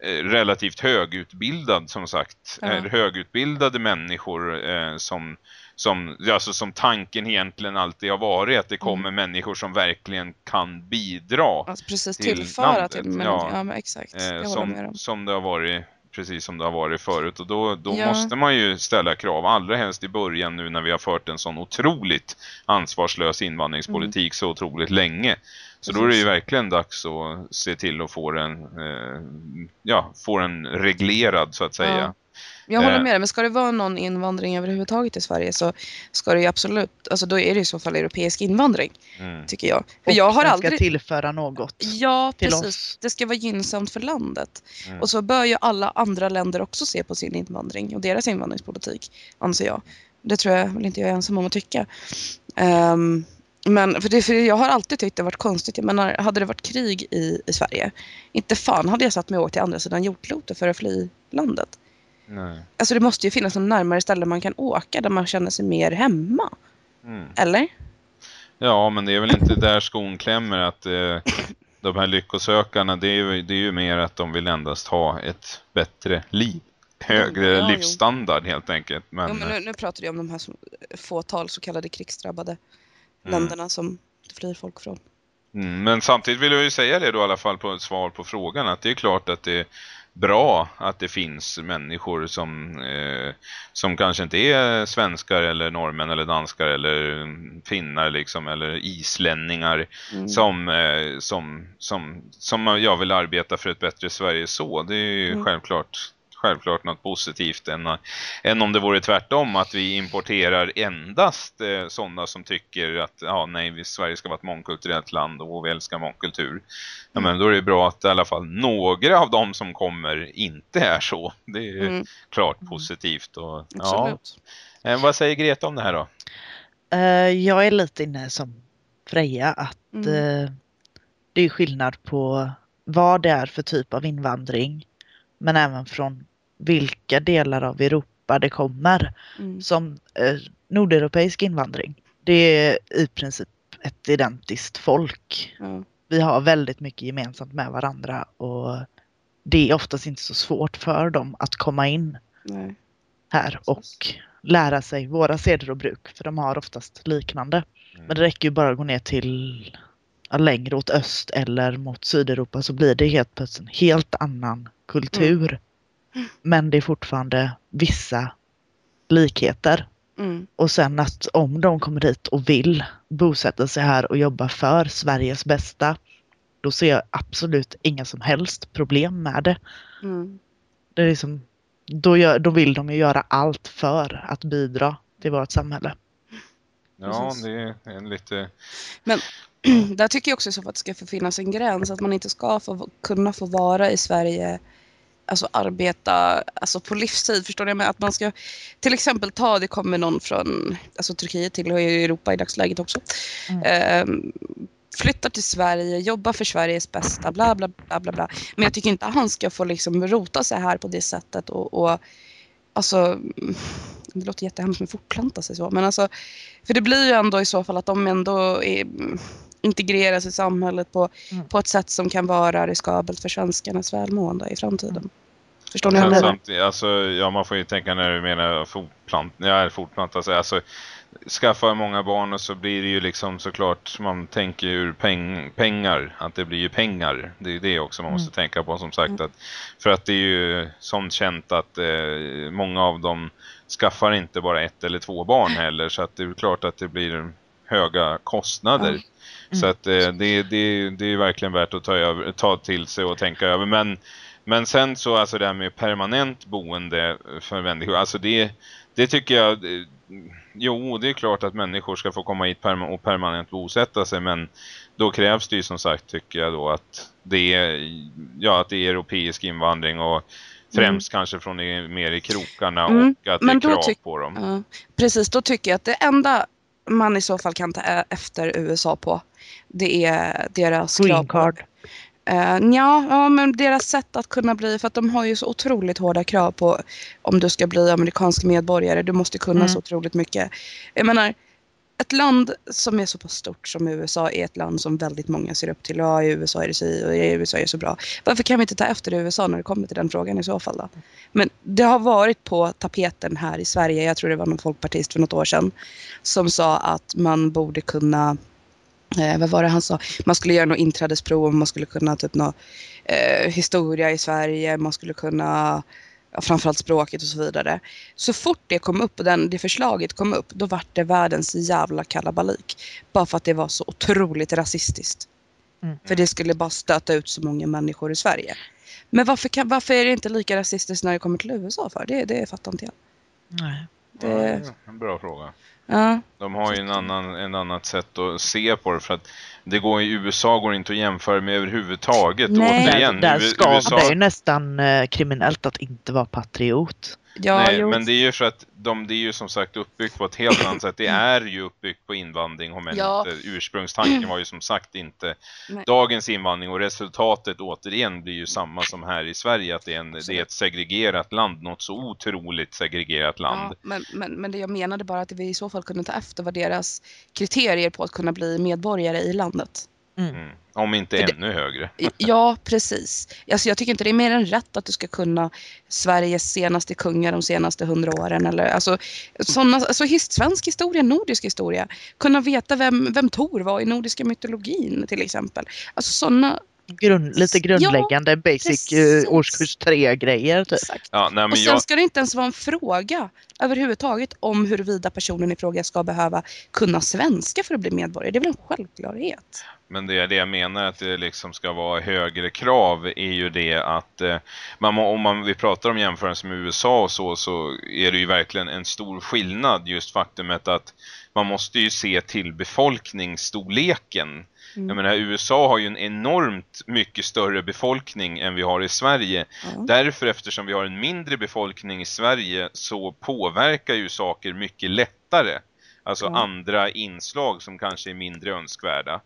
B: eh, relativt högutbildad som sagt.
C: Ja.
B: Eh, högutbildade människor eh, som, som, alltså som tanken egentligen alltid har varit att det kommer människor som verkligen kan bidra.
C: Alltså precis
B: Till
C: tillföra till men,
B: ja.
C: ja. men exakt.
B: Eh, som,
C: om.
B: som det har varit precis som det har varit förut. Och då, då
C: Ja.
B: måste man ju ställa krav, allra helst i början nu när vi har fört en sån otroligt ansvarslös invandringspolitik så otroligt länge. Så då är det ju
C: Precis.
B: verkligen dags att se till att få den, eh, ja, få den reglerad så att säga.
C: Ja. Jag håller
B: Eh.
C: med dig, men ska det vara någon invandring överhuvudtaget i Sverige så ska det ju absolut, alltså då är det i så fall europeisk invandring,
B: Mm.
C: tycker jag. För
E: Och
C: jag har aldrig...
E: ska tillföra något.
C: Ja,
E: till
C: precis.
E: oss.
C: Det ska vara gynnsamt för landet.
B: Mm.
C: Och så bör ju alla andra länder också se på sin invandring och deras invandringspolitik, anser jag. Det tror jag väl inte jag är ensam om att tycka. Ehm, men för, det, för jag har alltid tyckt det varit konstigt. Jag menar, hade det varit krig i, i Sverige, inte fan hade jag satt mig åkt till andra sidan jordklotet för att fly landet.
B: Nej.
C: Alltså det måste ju finnas någon närmare ställe man kan åka där man känner sig mer hemma.
B: Mm.
C: Eller?
B: Ja, men det är väl inte där skon klämmer att eh, de här lyckosökarna, det är, ju, det är ju mer att de vill endast ha ett bättre liv. Högre
C: Ja, jo.
B: livsstandard helt enkelt. Men,
C: jo, men nu, nu pratar jag om de här som, fåtal så kallade krigsdrabbade
B: Mm.
C: länderna som det flyr folk från.
B: Mm, men samtidigt vill jag ju säga det då i alla fall på ett svar på frågan att det är klart att det bra att det finns människor som, eh, som kanske inte är svenskar eller norrmän eller danskar eller finnar liksom eller islänningar
C: Mm.
B: som, eh, som, som, som jag vill arbeta för ett bättre Sverige så. Det är ju
C: Mm.
B: självklart självklart något positivt än, än om det vore tvärtom att vi importerar endast eh, sådana som tycker att ja, nej, vi, Sverige ska vara ett mångkulturellt land och vi älskar mångkultur. Ja, men då är det bra att i alla fall några av dem som kommer inte är så. Det är
C: Mm.
B: klart positivt. Och, ja.
C: Absolut.
B: Eh, vad säger Greta om det här då?
E: Eh, jag är lite inne som Freja att
C: Mm.
E: eh, det är skillnad på vad det är för typ av invandring men även från vilka delar av Europa det kommer.
C: Mm.
E: Som eh, nordeuropeisk invandring. Det är i princip ett identiskt folk.
C: Ja.
E: Vi har väldigt mycket gemensamt med varandra och det är oftast inte så svårt för dem att komma in
C: Nej.
E: här och lära sig våra seder och bruk för de har oftast liknande. Men det räcker ju bara att gå ner till längre åt öst eller mot Sydeuropa så blir det helt plötsligt en helt annan kultur. Men det är fortfarande vissa likheter.
C: Mm.
E: Och sen att om de kommer dit och vill bosätta sig här och jobba för Sveriges bästa då ser jag absolut inga som helst problem med det.
C: Mm.
E: det är liksom, då, gör, då vill de ju göra allt för att bidra till vårt samhälle.
B: Ja,
C: Precis.
B: det är en lite... (clears throat)
C: Där tycker jag också så att det ska få finnas en gräns. Att man inte ska få, kunna få vara i Sverige, alltså arbeta alltså på livstid. Förstår ni? Men att man ska till exempel ta, det kommer någon från, alltså Turkiet tillhör ju Europa i dagsläget också.
E: Mm.
C: Ehm, flyttar till Sverige, jobbar för Sveriges bästa, bla bla bla bla bla. Men jag tycker inte att han ska få liksom rota sig här på det sättet och, och alltså det låter jättehemskt med fortplanta sig så men alltså för det blir ju ändå i så fall att de ändå är, integreras i samhället på,
E: Mm.
C: på ett sätt som kan vara riskabelt för svenskarnas välmående i framtiden. Förstår ni vad jag
B: alltså, ja, man får ju tänka när du menar fortplant, ja, fortplanta sig. Alltså, skaffa många barn och så blir det ju liksom såklart, man tänker ju ur peng, pengar, att det blir ju pengar. Det är ju det också man måste tänka på som sagt. Att, för att det är ju som känt att eh, många av dem skaffar inte bara ett eller två barn (laughs) heller. Så att det är klart att det blir höga kostnader. Så att eh, det, det, det är verkligen värt att ta, över, ta till sig och tänka över. Men, men sen så alltså det här med permanent boende för människor. Alltså det, det tycker jag... eh, Jo, det är klart att människor ska få komma hit perma- och permanent bosätta sig. Men då krävs det ju som sagt tycker jag då att det är, ja, att det är europeisk invandring och främst kanske från mer i krokarna
C: Mm,
B: och att det
C: men
B: är
C: då
B: krav
C: tyck-
B: på dem.
C: Ja, precis, då tycker jag att det enda man i så fall kan ta efter USA på det är deras krav
E: Green card.
C: Eh, ja, ja, men deras sätt att kunna bli, för att de har ju så otroligt hårda krav på om du ska bli amerikansk medborgare. Du måste kunna
E: Mm.
C: så otroligt mycket. Jag menar, ett land som är så pass stort som USA är ett land som väldigt många ser upp till. Ja, i USA är det si och i USA är det så bra. Varför kan vi inte ta efter USA när det kommer till den frågan i så fall då? Men det har varit på tapeten här i Sverige, jag tror det var någon folkpartist för något år sedan, som sa att man borde kunna eh, vad var det han sa? Man skulle göra något inträdesprov, man skulle kunna typ nå eh, historia i Sverige, man skulle kunna framförallt språket och så vidare. Så fort det kom upp och den, det förslaget kom upp, då var det världens jävla kalabalik. Bara för att det var så otroligt rasistiskt.
E: Mm.
C: För det skulle bara stöta ut så många människor i Sverige. Men varför, kan, varför är det inte lika rasistiskt när det kommer till USA för? Det, det fattar inte jag.
E: Nej.
C: Det,
B: Ja, en bra fråga.
C: ja.
B: De har ju en annan, en annat sätt att se på det för att det går i USA går inte att jämföra med överhuvudtaget.
C: Nej.
B: Återigen,
E: Där ska,
B: USA,
E: Det är ju nästan eh, kriminellt att inte vara patriot.
C: Ja,
B: Nej, men det är ju för att de, det är ju som sagt uppbyggt på ett helt annat sätt. Det är ju uppbyggt på invandring om
C: Ja.
B: inte. Ursprungstanken var ju som sagt inte
C: Nej.
B: dagens invandring och resultatet återigen blir ju samma som här i Sverige. Att det är, en, det är ett segregerat land, något så otroligt segregerat land.
C: Ja, men, men, men det jag menade bara att vi i så fall kunde ta efter vad deras kriterier på att kunna bli medborgare i landet.
B: Mm. Om inte
C: För det-
B: ännu högre. (laughs)
C: Ja, precis. Alltså, jag tycker inte det är mer än rätt att du ska kunna Sveriges senaste kungar de senaste hundra åren. Eller, alltså, såna, alltså, svensk historia, nordisk historia. Kunna veta vem, vem Tor var i nordiska mytologin till exempel. Alltså sådana...
E: Grund, lite grundläggande basic
C: precis.
E: eh, årskurs 3-grejer typ.
B: Ja, nej, men
C: Och sen
B: jag,
C: ska det inte ens vara en fråga överhuvudtaget om huruvida personen i fråga ska behöva kunna svenska för att bli medborgare. Det är väl en självklarhet.
B: Men det är det jag menar att det liksom ska vara högre krav är ju det att eh, man, om man, vi pratar om jämförelse med USA och så, så är det ju verkligen en stor skillnad just faktumet att man måste ju se till befolkningsstorleken.
C: Mm.
B: Jag menar USA har ju en enormt mycket större befolkning än vi har i Sverige.
C: Ja.
B: Därför eftersom vi har en mindre befolkning i Sverige så påverkar ju saker mycket lättare. Alltså
C: Ja.
B: andra inslag som kanske är mindre önskvärda.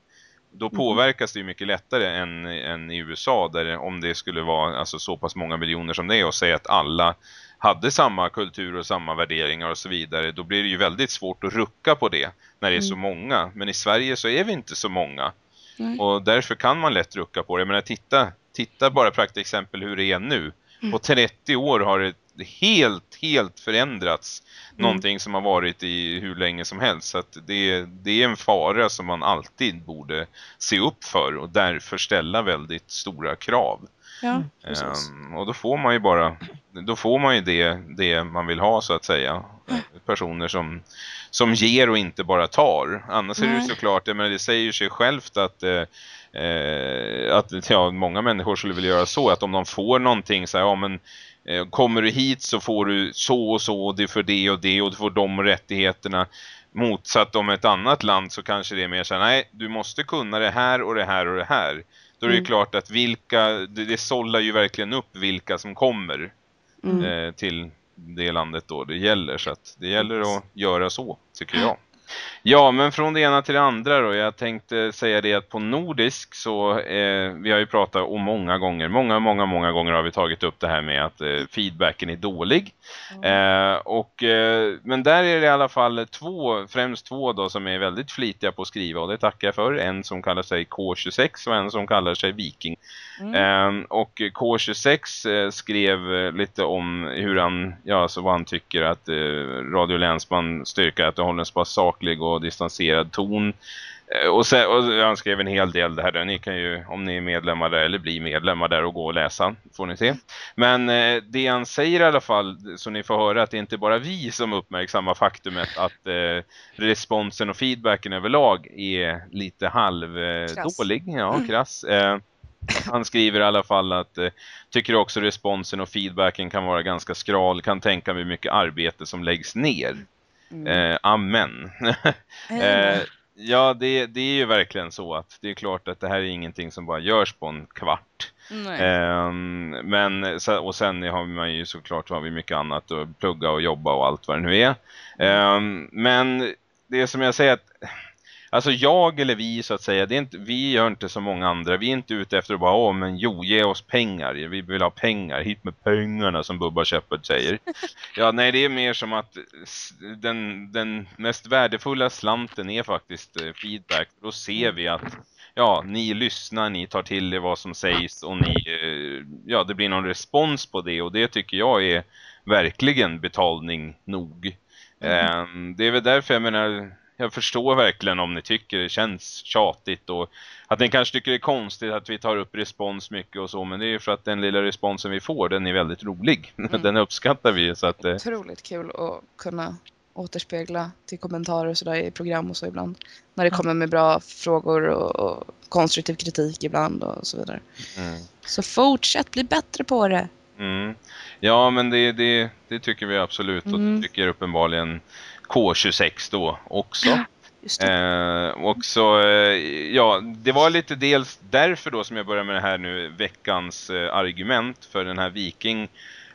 B: Då
C: Mm.
B: påverkas det ju mycket lättare än, än i USA där om det skulle vara alltså, så pass många miljoner som det är och säga att alla hade samma kultur och samma värderingar och så vidare. Då blir det ju väldigt svårt att rucka på det när det är så
C: Mm.
B: många. Men i Sverige så är vi inte så många.
C: Nej.
B: Och därför kan man lätt rucka på det. Menar, titta, titta bara praktiskt exempel hur det är nu. På 30 år har det helt, helt förändrats. Någonting som har varit i hur länge som helst. Så att det, det är en fara som man alltid borde se upp för och därför ställa väldigt stora krav.
C: Ja.
B: Ehm, och då får man ju bara då får man ju det, det man vill ha så att säga. Personer som, som ger och inte bara tar. Annars är det ju
C: Nej.
B: såklart, menar, det säger sig självt att eh, eh, att ja, många människor skulle vilja göra så att om de får någonting så här, ja men eh, kommer du hit så får du så och så och det för det och det och du får de rättigheterna motsatt om ett annat land så kanske det är mer så här, nej du måste kunna det här och det här och det här då är det
C: Mm.
B: klart att vilka det, det sållar ju verkligen upp vilka som kommer
C: Mm.
B: eh, till det landet då det gäller så att det gäller att göra så tycker jag. Ja, men från det ena till det andra då. Jag tänkte säga det att på nordisk så, eh, vi har ju pratat om många gånger, många, många, många gånger har vi tagit upp det här med att eh, feedbacken är dålig. Eh, och, eh, men där är det i alla fall två, främst två då som är väldigt flitiga på att skriva och det tackar jag för. En som kallar sig K26 och en som kallar sig Viking. Ehm, och K26 eh, skrev lite om hur han, ja alltså vad han tycker att eh, Radio Länsman styrka att det håller en så pass saklig och distanserad ton. Eh, och, sen, och han skrev en hel del det här där. Ni kan ju, om ni är medlemmar där eller blir medlemmar där och gå och läsa, får ni se. Men eh, det han säger i alla fall, så ni får höra att det är inte bara vi som uppmärksammar faktumet att eh, responsen och feedbacken överlag är lite halv eh, ja, krass. Eh, han skriver i alla fall att eh, tycker också responsen och feedbacken kan vara ganska skral, kan tänka mig mycket arbete som läggs ner. Eh, amen. (laughs) eh, ja, det, det är ju verkligen så att det är klart att det här är ingenting som bara görs på en kvart. Ehm, men, och sen har man ju såklart har vi mycket annat att plugga och jobba och allt vad det nu är. Ehm, men det som jag säger att Alltså jag eller vi så att säga, det är inte, vi gör inte som många andra. Vi är inte ute efter att bara, åh men jo, ge oss pengar. Vi vill ha pengar, hit med pengarna som Bubba Shepard säger. (laughs) Ja, nej det är mer som att den, den mest värdefulla slanten är faktiskt eh, feedback. Då ser vi att ja, ni lyssnar, ni tar till er vad som sägs och ni, eh, ja det blir någon respons på det och det tycker jag är verkligen betalning nog. Ehm, det är väl därför jag menar, jag förstår verkligen om ni tycker det känns tjatigt och att ni kanske tycker det är konstigt att vi tar upp respons mycket och så, men det är ju för att den lilla responsen vi får, den är väldigt rolig. (laughs) Mm. den uppskattar vi. Så att,
C: Otroligt kul att kunna återspegla till kommentarer och sådär i program och så ibland. När det kommer med bra frågor och, och konstruktiv kritik ibland och så vidare. Mm. Så fortsätt bli bättre på det.
B: Mm. Ja, men det, det, det tycker vi absolut och mm. tycker uppenbarligen K26 då också. Eh, och så, eh, ja, det var lite dels därför då som jag började med det här nu, veckans eh, argument för den här viking.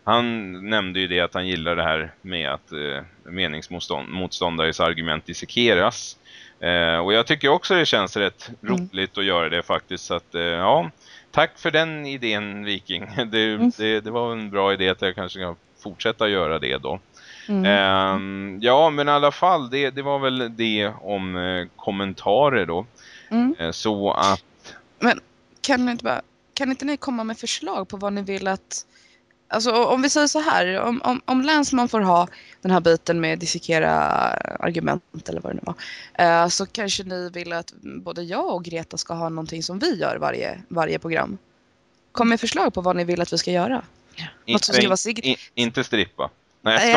B: Han nämnde ju det att han gillar det här med att eh, meningsmotståndares argument dissekeras. Eh, och jag tycker också det känns rätt mm. roligt att göra det faktiskt. Så att, eh, ja, tack för den idén Viking. (laughs) Det, mm. det, det, var en bra idé att jag kanske kan fortsätta göra det då. Mm. Um, ja, men i alla fall, det, det var väl det om eh, kommentarer då. Mm. Eh, så att...
C: Men kan inte, bara, kan inte ni komma med förslag på vad ni vill att... Alltså om vi säger så här, om, om, om länsman får ha den här biten med dissekera argument eller vad det nu var. Eh, så kanske ni vill att både jag och Greta ska ha någonting som vi gör varje, varje program. Kom med förslag på vad ni vill att vi ska göra.
B: Något som ska vara sig... inte strippa.
E: Nej,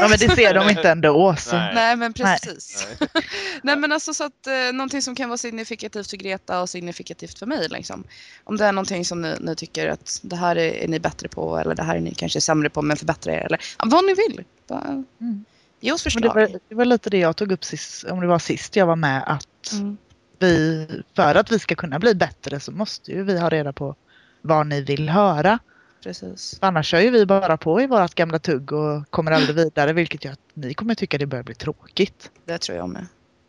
E: ja, men det ser de inte ändå. Så.
C: Nej. Nej men precis. Nej. Nej men alltså så att eh, någonting som kan vara signifikativt för Greta och signifikativt för mig liksom. Om det är någonting som ni, ni tycker att det här är, är, ni bättre på eller det här är ni kanske sämre på men förbättra er eller vad ni vill. Bara, mm. Ge oss förslag.
E: Det var, det var, lite det jag tog upp sist, om det var sist jag var med att mm. vi, för att vi ska kunna bli bättre så måste ju vi ha reda på vad ni vill höra
C: precis.
E: Annars kör ju vi bara på i vårat gamla tugg och kommer aldrig vidare vilket gör att ni kommer tycka det börjar bli tråkigt.
C: Det tror jag med.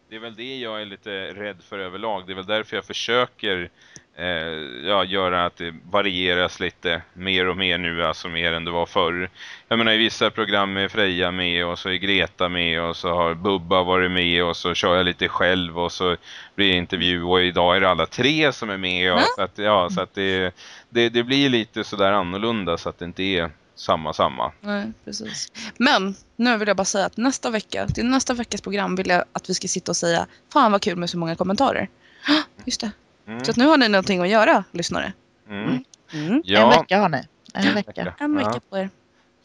B: Det är väl det jag är lite rädd för överlag. Det är väl därför jag försöker eh, ja, göra att det varieras lite mer och mer nu, alltså mer än det var förr. Jag menar i vissa program är Freja med och så är Greta med och så har Bubba varit med och så kör jag lite själv och så blir det intervju och idag är det alla tre som är med. Och, mm. så att, ja, så att det, det, det blir lite sådär annorlunda så att det inte är samma samma.
C: Nej, precis. Men nu vill jag bara säga att nästa vecka, till nästa veckas program vill jag att vi ska sitta och säga Fan vad kul med så många kommentarer. (gasps) Just det. Mm. Så att nu har ni någonting att göra, lyssnare.
B: Mm. Mm. mm.
E: Ja. En vecka har ni. En vecka.
C: En vecka ja. på er.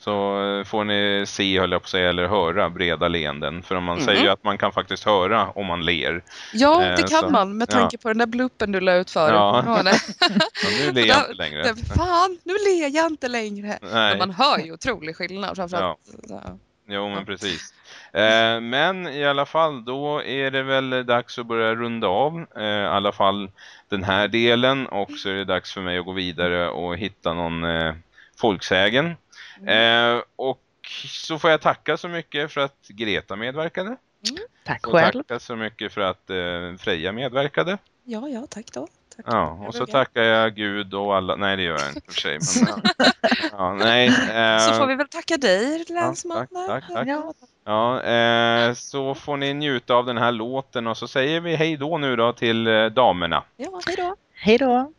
B: Så eh, får ni se, höll jag på att säga, eller höra breda leenden. För man mm. säger ju att man kan faktiskt höra om man ler.
C: Ja, det eh, kan så, man med tanke ja. på den där bluppen du la ut förut. Ja. (laughs)
B: ja nu ler jag inte längre.
C: Fan, nu ler jag inte längre. Nej. Men man hör ju otrolig skillnad framförallt. Ja.
B: Jo, men precis. Eh, men i alla fall, då är det väl dags att börja runda av. Eh, I alla fall den här delen. Och så är det dags för mig att gå vidare och hitta någon eh, folksägen. Mm. Eh, och så får jag tacka så mycket för att Greta medverkade. Mm.
E: Tack och själv.
B: tacka så mycket för att eh, Freja medverkade.
C: Ja, ja, tack då. Tack.
B: Ja, och så tackar jag Gud och alla... Nej, det gör jag inte för sig. Men, (laughs) ja, nej,
C: eh, så får vi väl tacka dig, länsman.
B: Ja, tack, tack, tack. Ja, ja eh, så får ni njuta av den här låten och så säger vi hej då nu då till eh, damerna.
C: Ja, hej då.
E: Hej då.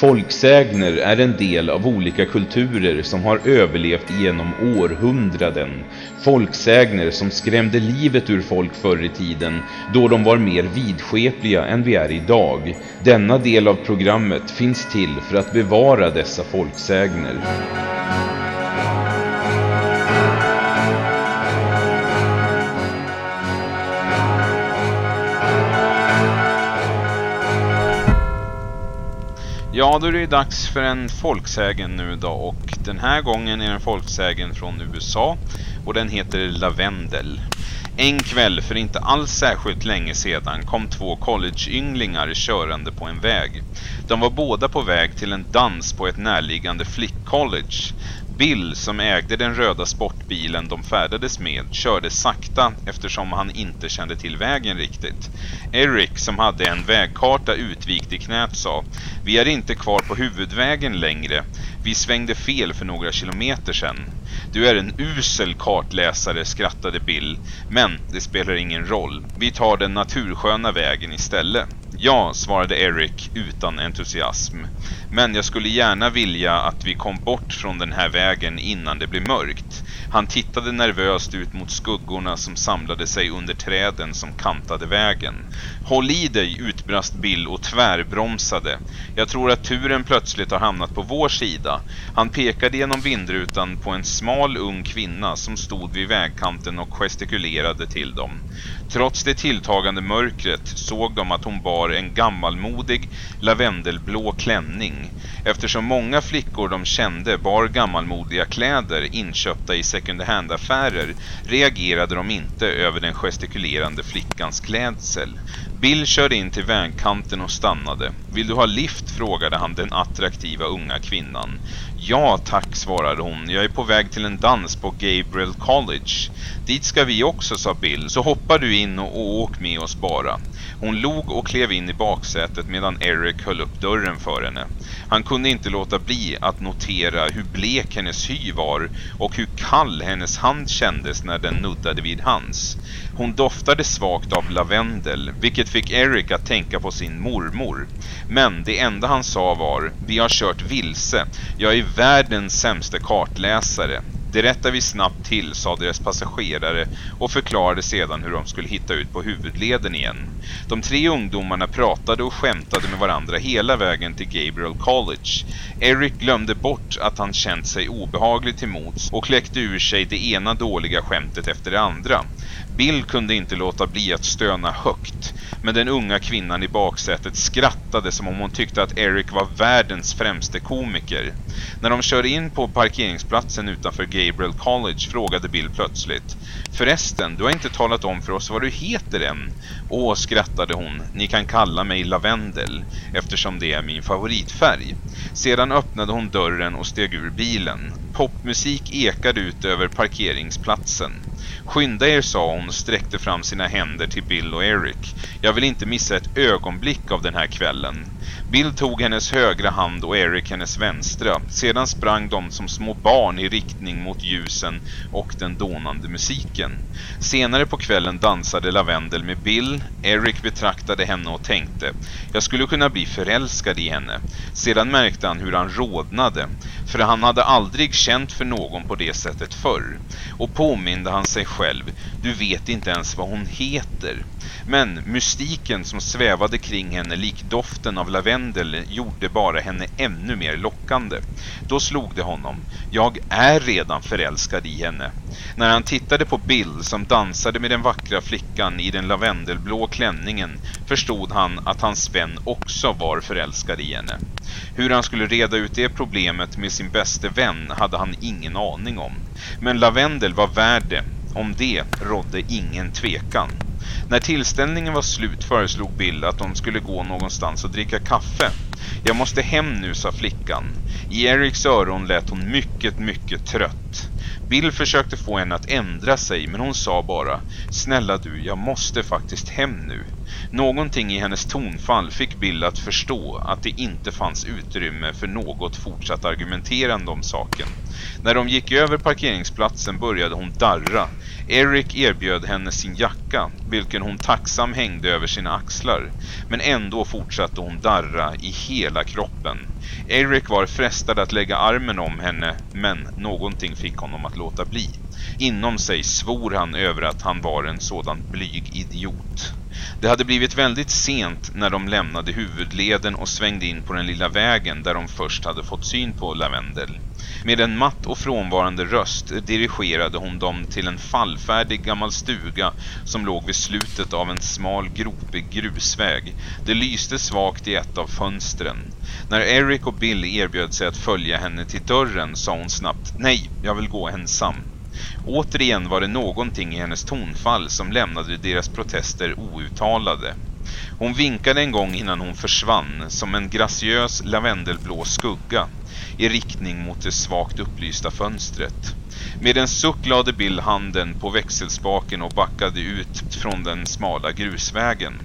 I: Folksägner är en del av olika kulturer som har överlevt genom århundraden. Folksägner som skrämde livet ur folk förr i tiden då de var mer vidskepliga än vi är idag. Denna del av programmet finns till för att bevara dessa folksägner.
B: Ja, då är det dags för en folksägen nu då och den här gången är det en folksägen från USA och den heter Lavendel. En kväll för inte alls särskilt länge sedan kom två collegeynglingar körande på en väg. De var båda på väg till en dans på ett närliggande flickcollege. Bill, som ägde den röda sportbilen de färdades med, körde sakta eftersom han inte kände till vägen riktigt. Eric, som hade en vägkarta utvikt i knät, sa Vi är inte kvar på huvudvägen längre. Vi svängde fel för några kilometer sedan. Du är en usel kartläsare, skrattade Bill. Men det spelar ingen roll. Vi tar den natursköna vägen istället. Ja, svarade Eric utan entusiasm. Men jag skulle gärna vilja att vi kom bort från den här vägen innan det blir mörkt. Han tittade nervöst ut mot skuggorna som samlade sig under träden som kantade vägen. Håll i dig, utbrast Bill och tvärbromsade. Jag tror att turen plötsligt har hamnat på vår sida. Han pekade genom vindrutan på en smal ung kvinna som stod vid vägkanten och gestikulerade till dem. Trots det tilltagande mörkret såg de att hon bar en gammalmodig lavendelblå klänning. Eftersom många flickor de kände bar gammalmodiga kläder inköpta i second hand-affärer reagerade de inte över den gestikulerande flickans klädsel. Bill körde in till vägkanten och stannade. Vill du ha lift? frågade han den attraktiva unga kvinnan. Ja tack, svarade hon. Jag är på väg till en dans på Gabriel College. Dit ska vi också, sa Bill. Så hoppar du in och, och åk med oss bara. Hon log och klev in i baksätet medan Eric höll upp dörren för henne. Han kunde inte låta bli att notera hur blek hennes hy var och hur kall hennes hand kändes när den nuddade vid hans. Hon doftade svagt av lavendel, vilket fick Eric att tänka på sin mormor. Men det enda han sa var, vi har kört vilse. Jag är världens sämsta kartläsare. Det rättar vi snabbt till, sa deras passagerare och förklarade sedan hur de skulle hitta ut på huvudleden igen. De tre ungdomarna pratade och skämtade med varandra hela vägen till Gabriel College. Eric glömde bort att han känt sig obehaglig till mots och kläckte ur sig det ena dåliga skämtet efter det andra. Bill kunde inte låta bli att stöna högt, men den unga kvinnan i baksätet skrattade som om hon tyckte att Eric var världens främste komiker. När de kör in på parkeringsplatsen utanför Gabriel College frågade Bill plötsligt Förresten, du har inte talat om för oss vad du heter än. Åh, skrattade hon. Ni kan kalla mig Lavendel, eftersom det är min favoritfärg. Sedan öppnade hon dörren och steg ur bilen. Popmusik ekade ut över parkeringsplatsen. Skynda er, sa hon sträckte fram sina händer till Bill och Eric. Jag vill inte missa ett ögonblick av den här kvällen. Bill tog hennes högra hand och Eric hennes vänstra. Sedan sprang de som små barn i riktning mot ljusen och den dånande musiken. Senare på kvällen dansade Lavendel med Bill. Eric betraktade henne och tänkte, jag skulle kunna bli förälskad i henne. Sedan märkte han hur han rodnade, för han hade aldrig känt för någon på det sättet förr. Och påminde han sig själv, du vet inte ens vad hon heter. Men mystiken som svävade kring henne lik doften av lavendel gjorde bara henne ännu mer lockande. Då slog det honom. Jag är redan förälskad i henne. När han tittade på Bill som dansade med den vackra flickan i den lavendelblå klänningen förstod han att hans vän också var förälskad i henne. Hur han skulle reda ut det problemet med sin bäste vän hade han ingen aning om. Men Lavendel var värd det. Om det rådde ingen tvekan. När tillställningen var slut föreslog Bill att de skulle gå någonstans och dricka kaffe. Jag måste hem nu, sa flickan. I Erics öron lät hon mycket, mycket trött. Bill försökte få henne att ändra sig men hon sa bara Snälla du, jag måste faktiskt hem nu. Någonting i hennes tonfall fick Bill att förstå att det inte fanns utrymme för något fortsatt argumenterande om saken. När de gick över parkeringsplatsen började hon darra. Eric erbjöd henne sin jacka, vilken hon tacksam hängde över sina axlar. Men ändå fortsatte hon darra i hela kroppen. Eric var frestad att lägga armen om henne, men någonting fick honom att låta bli. Inom sig svor han över att han var en sådan blyg idiot. Det hade blivit väldigt sent när de lämnade huvudleden och svängde in på den lilla vägen där de först hade fått syn på Lavendel. Med en matt och frånvarande röst dirigerade hon dem till en fallfärdig gammal stuga som låg vid slutet av en smal gropig grusväg. Det lyste svagt i ett av fönstren. När Eric och Bill erbjöd sig att följa henne till dörren sa hon snabbt Nej, jag vill gå ensam. Återigen var det någonting i hennes tonfall som lämnade deras protester outtalade. Hon vinkade en gång innan hon försvann som en graciös lavendelblå skugga i riktning mot det svagt upplysta fönstret. Med en suck lade Bill handen på växelspaken och backade ut från den smala grusvägen.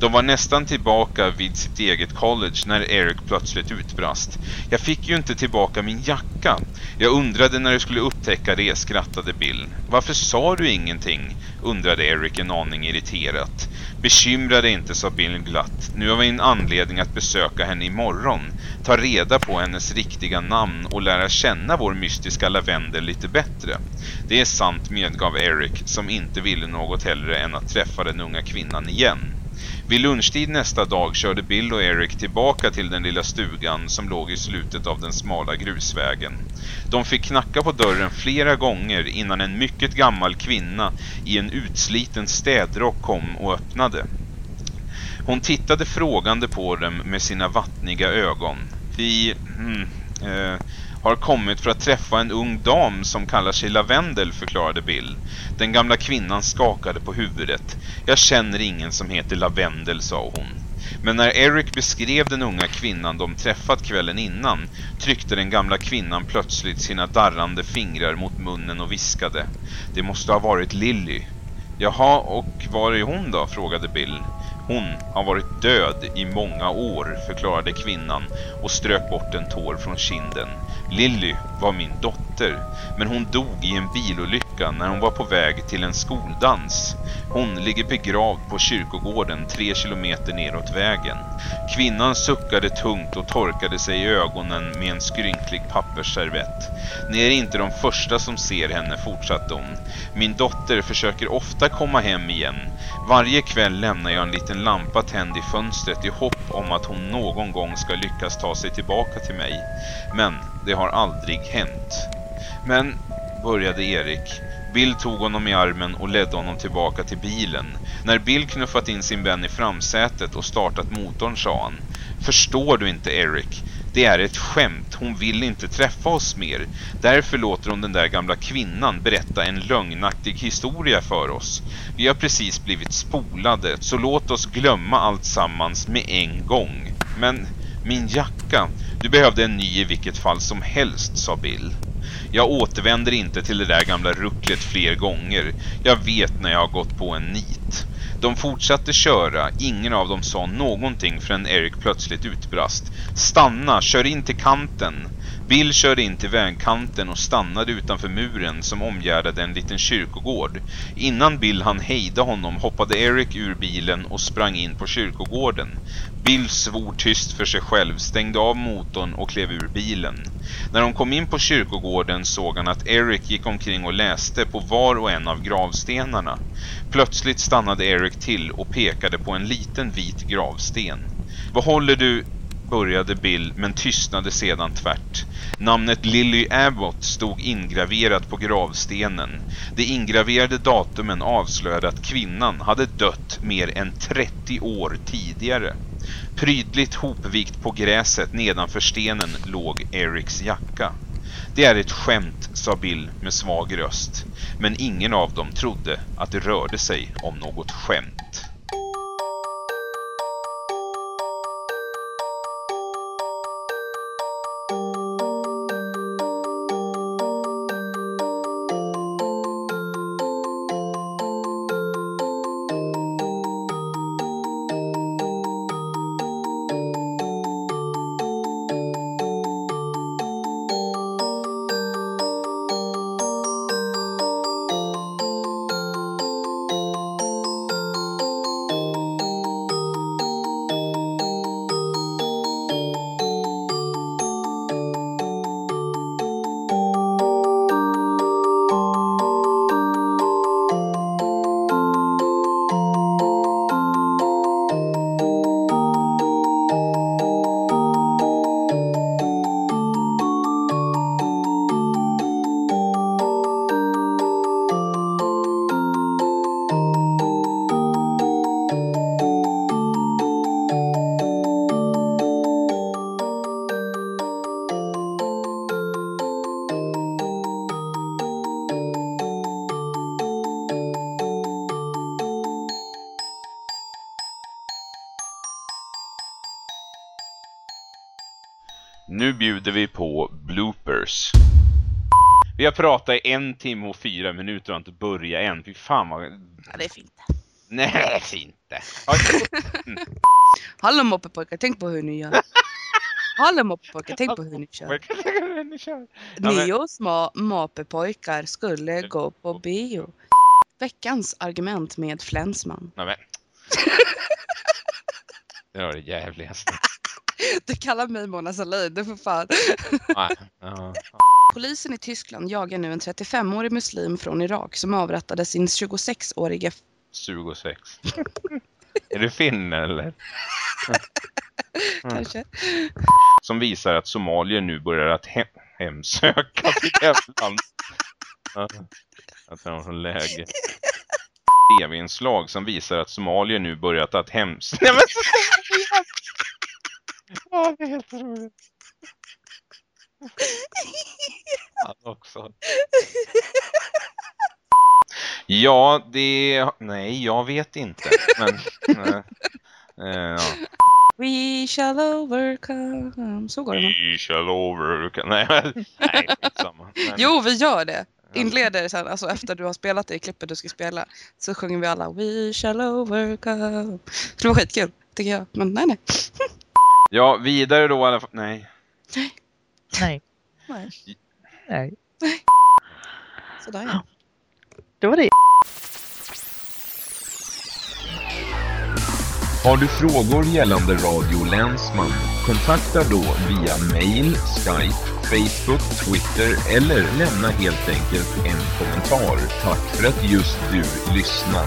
B: De var nästan tillbaka vid sitt eget college när Eric plötsligt utbrast. Jag fick ju inte tillbaka min jacka. Jag undrade när du skulle upptäcka det, skrattade Bill. Varför sa du ingenting? undrade Eric en aning irriterat. Bekymra dig inte, sa Bill glatt. Nu har vi en anledning att besöka henne imorgon. Ta reda på hennes riktiga namn och lära känna vår mystiska lavendel lite bättre. Det är sant, medgav Eric, som inte ville något hellre än att träffa den unga kvinnan igen. Vid lunchtid nästa dag körde Bill och Eric tillbaka till den lilla stugan som låg i slutet av den smala grusvägen. De fick knacka på dörren flera gånger innan en mycket gammal kvinna i en utsliten städrock kom och öppnade. Hon tittade frågande på dem med sina vattniga ögon. Vi Mm, eh, har kommit för att träffa en ung dam som kallar sig Lavendel, förklarade Bill. Den gamla kvinnan skakade på huvudet. Jag känner ingen som heter Lavendel, sa hon. Men när Eric beskrev den unga kvinnan de träffat kvällen innan tryckte den gamla kvinnan plötsligt sina darrande fingrar mot munnen och viskade. Det måste ha varit Lilly. Jaha, och var är hon då? frågade Bill. Hon har varit död i många år, förklarade kvinnan och strök bort en tår från kinden. Lilly var min dotter, men hon dog i en bilolycka när hon var på väg till en skoldans. Hon ligger begravd på kyrkogården tre kilometer neråt vägen. Kvinnan suckade tungt och torkade sig i ögonen med en skrynklig pappersservett. Ni är inte de första som ser henne, fortsatte hon. Min dotter försöker ofta komma hem igen. Varje kväll lämnar jag en liten lampa tänd i fönstret i hopp om att hon någon gång ska lyckas ta sig tillbaka till mig. Men det har aldrig hänt. Men, började Erik. Bill tog honom i armen och ledde honom tillbaka till bilen. När Bill knuffat in sin vän i framsätet och startat motorn sa han Förstår du inte Eric? Det är ett skämt. Hon vill inte träffa oss mer. Därför låter hon den där gamla kvinnan berätta en lögnaktig historia för oss. Vi har precis blivit spolade, så låt oss glömma allt sammans med en gång. Men min jacka, du behövde en ny i vilket fall som helst, sa Bill. Jag återvänder inte till det där gamla rucklet fler gånger. Jag vet när jag har gått på en nit. De fortsatte köra, ingen av dem sa någonting förrän Eric plötsligt utbrast. Stanna, kör in till kanten. Bill körde in till vägkanten och stannade utanför muren som omgärdade en liten kyrkogård. Innan Bill hann hejda honom hoppade Eric ur bilen och sprang in på kyrkogården. Bill svor tyst för sig själv, stängde av motorn och klev ur bilen. När de kom in på kyrkogården såg han att Eric gick omkring och läste på var och en av gravstenarna. Plötsligt stannade Eric till och pekade på en liten vit gravsten. Vad håller du började Bill men tystnade sedan tvärt. Namnet Lily Abbott stod ingraverat på gravstenen. De ingraverade datumen avslöjade att kvinnan hade dött mer än 30 år tidigare. Prydligt hopvikt på gräset nedanför stenen låg Erics jacka. Det är ett skämt, sa Bill med svag röst. Men ingen av dem trodde att det rörde sig om något skämt. Nu bjuder vi på bloopers. Vi har pratat i en timme och fyra minuter och inte börjat än. Fy fan vad...
C: Ja, det är fint.
B: Nej, inte.
C: Hallå moppepojkar, tänk på hur ni gör. Hallå moppepojkar, tänk på hur ni kör. Nio små moppepojkar skulle gå på bio. Veckans argument med Flensman.
B: Nej, men. (laughs) Det var det jävligaste. (laughs)
C: Du kallar mig Mona Sahlin, du får fan.
B: Nej, (laughs) ja.
C: Polisen i Tyskland jagar nu en 35-årig muslim från Irak som avrättade sin 26-årige
B: 26. (laughs) Är du finn eller?
C: kanske.
B: Som visar att somalier nu börjar att hem hemsöka sitt hemland. Att de har så läge. TV-inslag som visar att somalier nu börjat att hems... Nej men Ja, det är helt roligt. Han också. Ja, det... Nej, jag vet inte. Men... nej. Eh, ja.
C: We shall overcome. Så går det. va?
B: We shall over... Nej, men- nej skitsamma. Men-
C: Jo, vi gör det. Inleder sen, alltså efter du har spelat det i klippet du ska spela, så sjunger vi alla We shall overcome. Det var skitkul, tycker jag. Men nej, nej.
B: Ja, vidare då i alla fall. Nej.
E: Nej.
C: nej.
E: Nej.
C: Sådär ja.
E: Det var det.
J: Har du frågor gällande Radio Länsman? Kontakta då via mail, Skype, Facebook, Twitter eller lämna helt enkelt en kommentar. Tack för att just du lyssnar.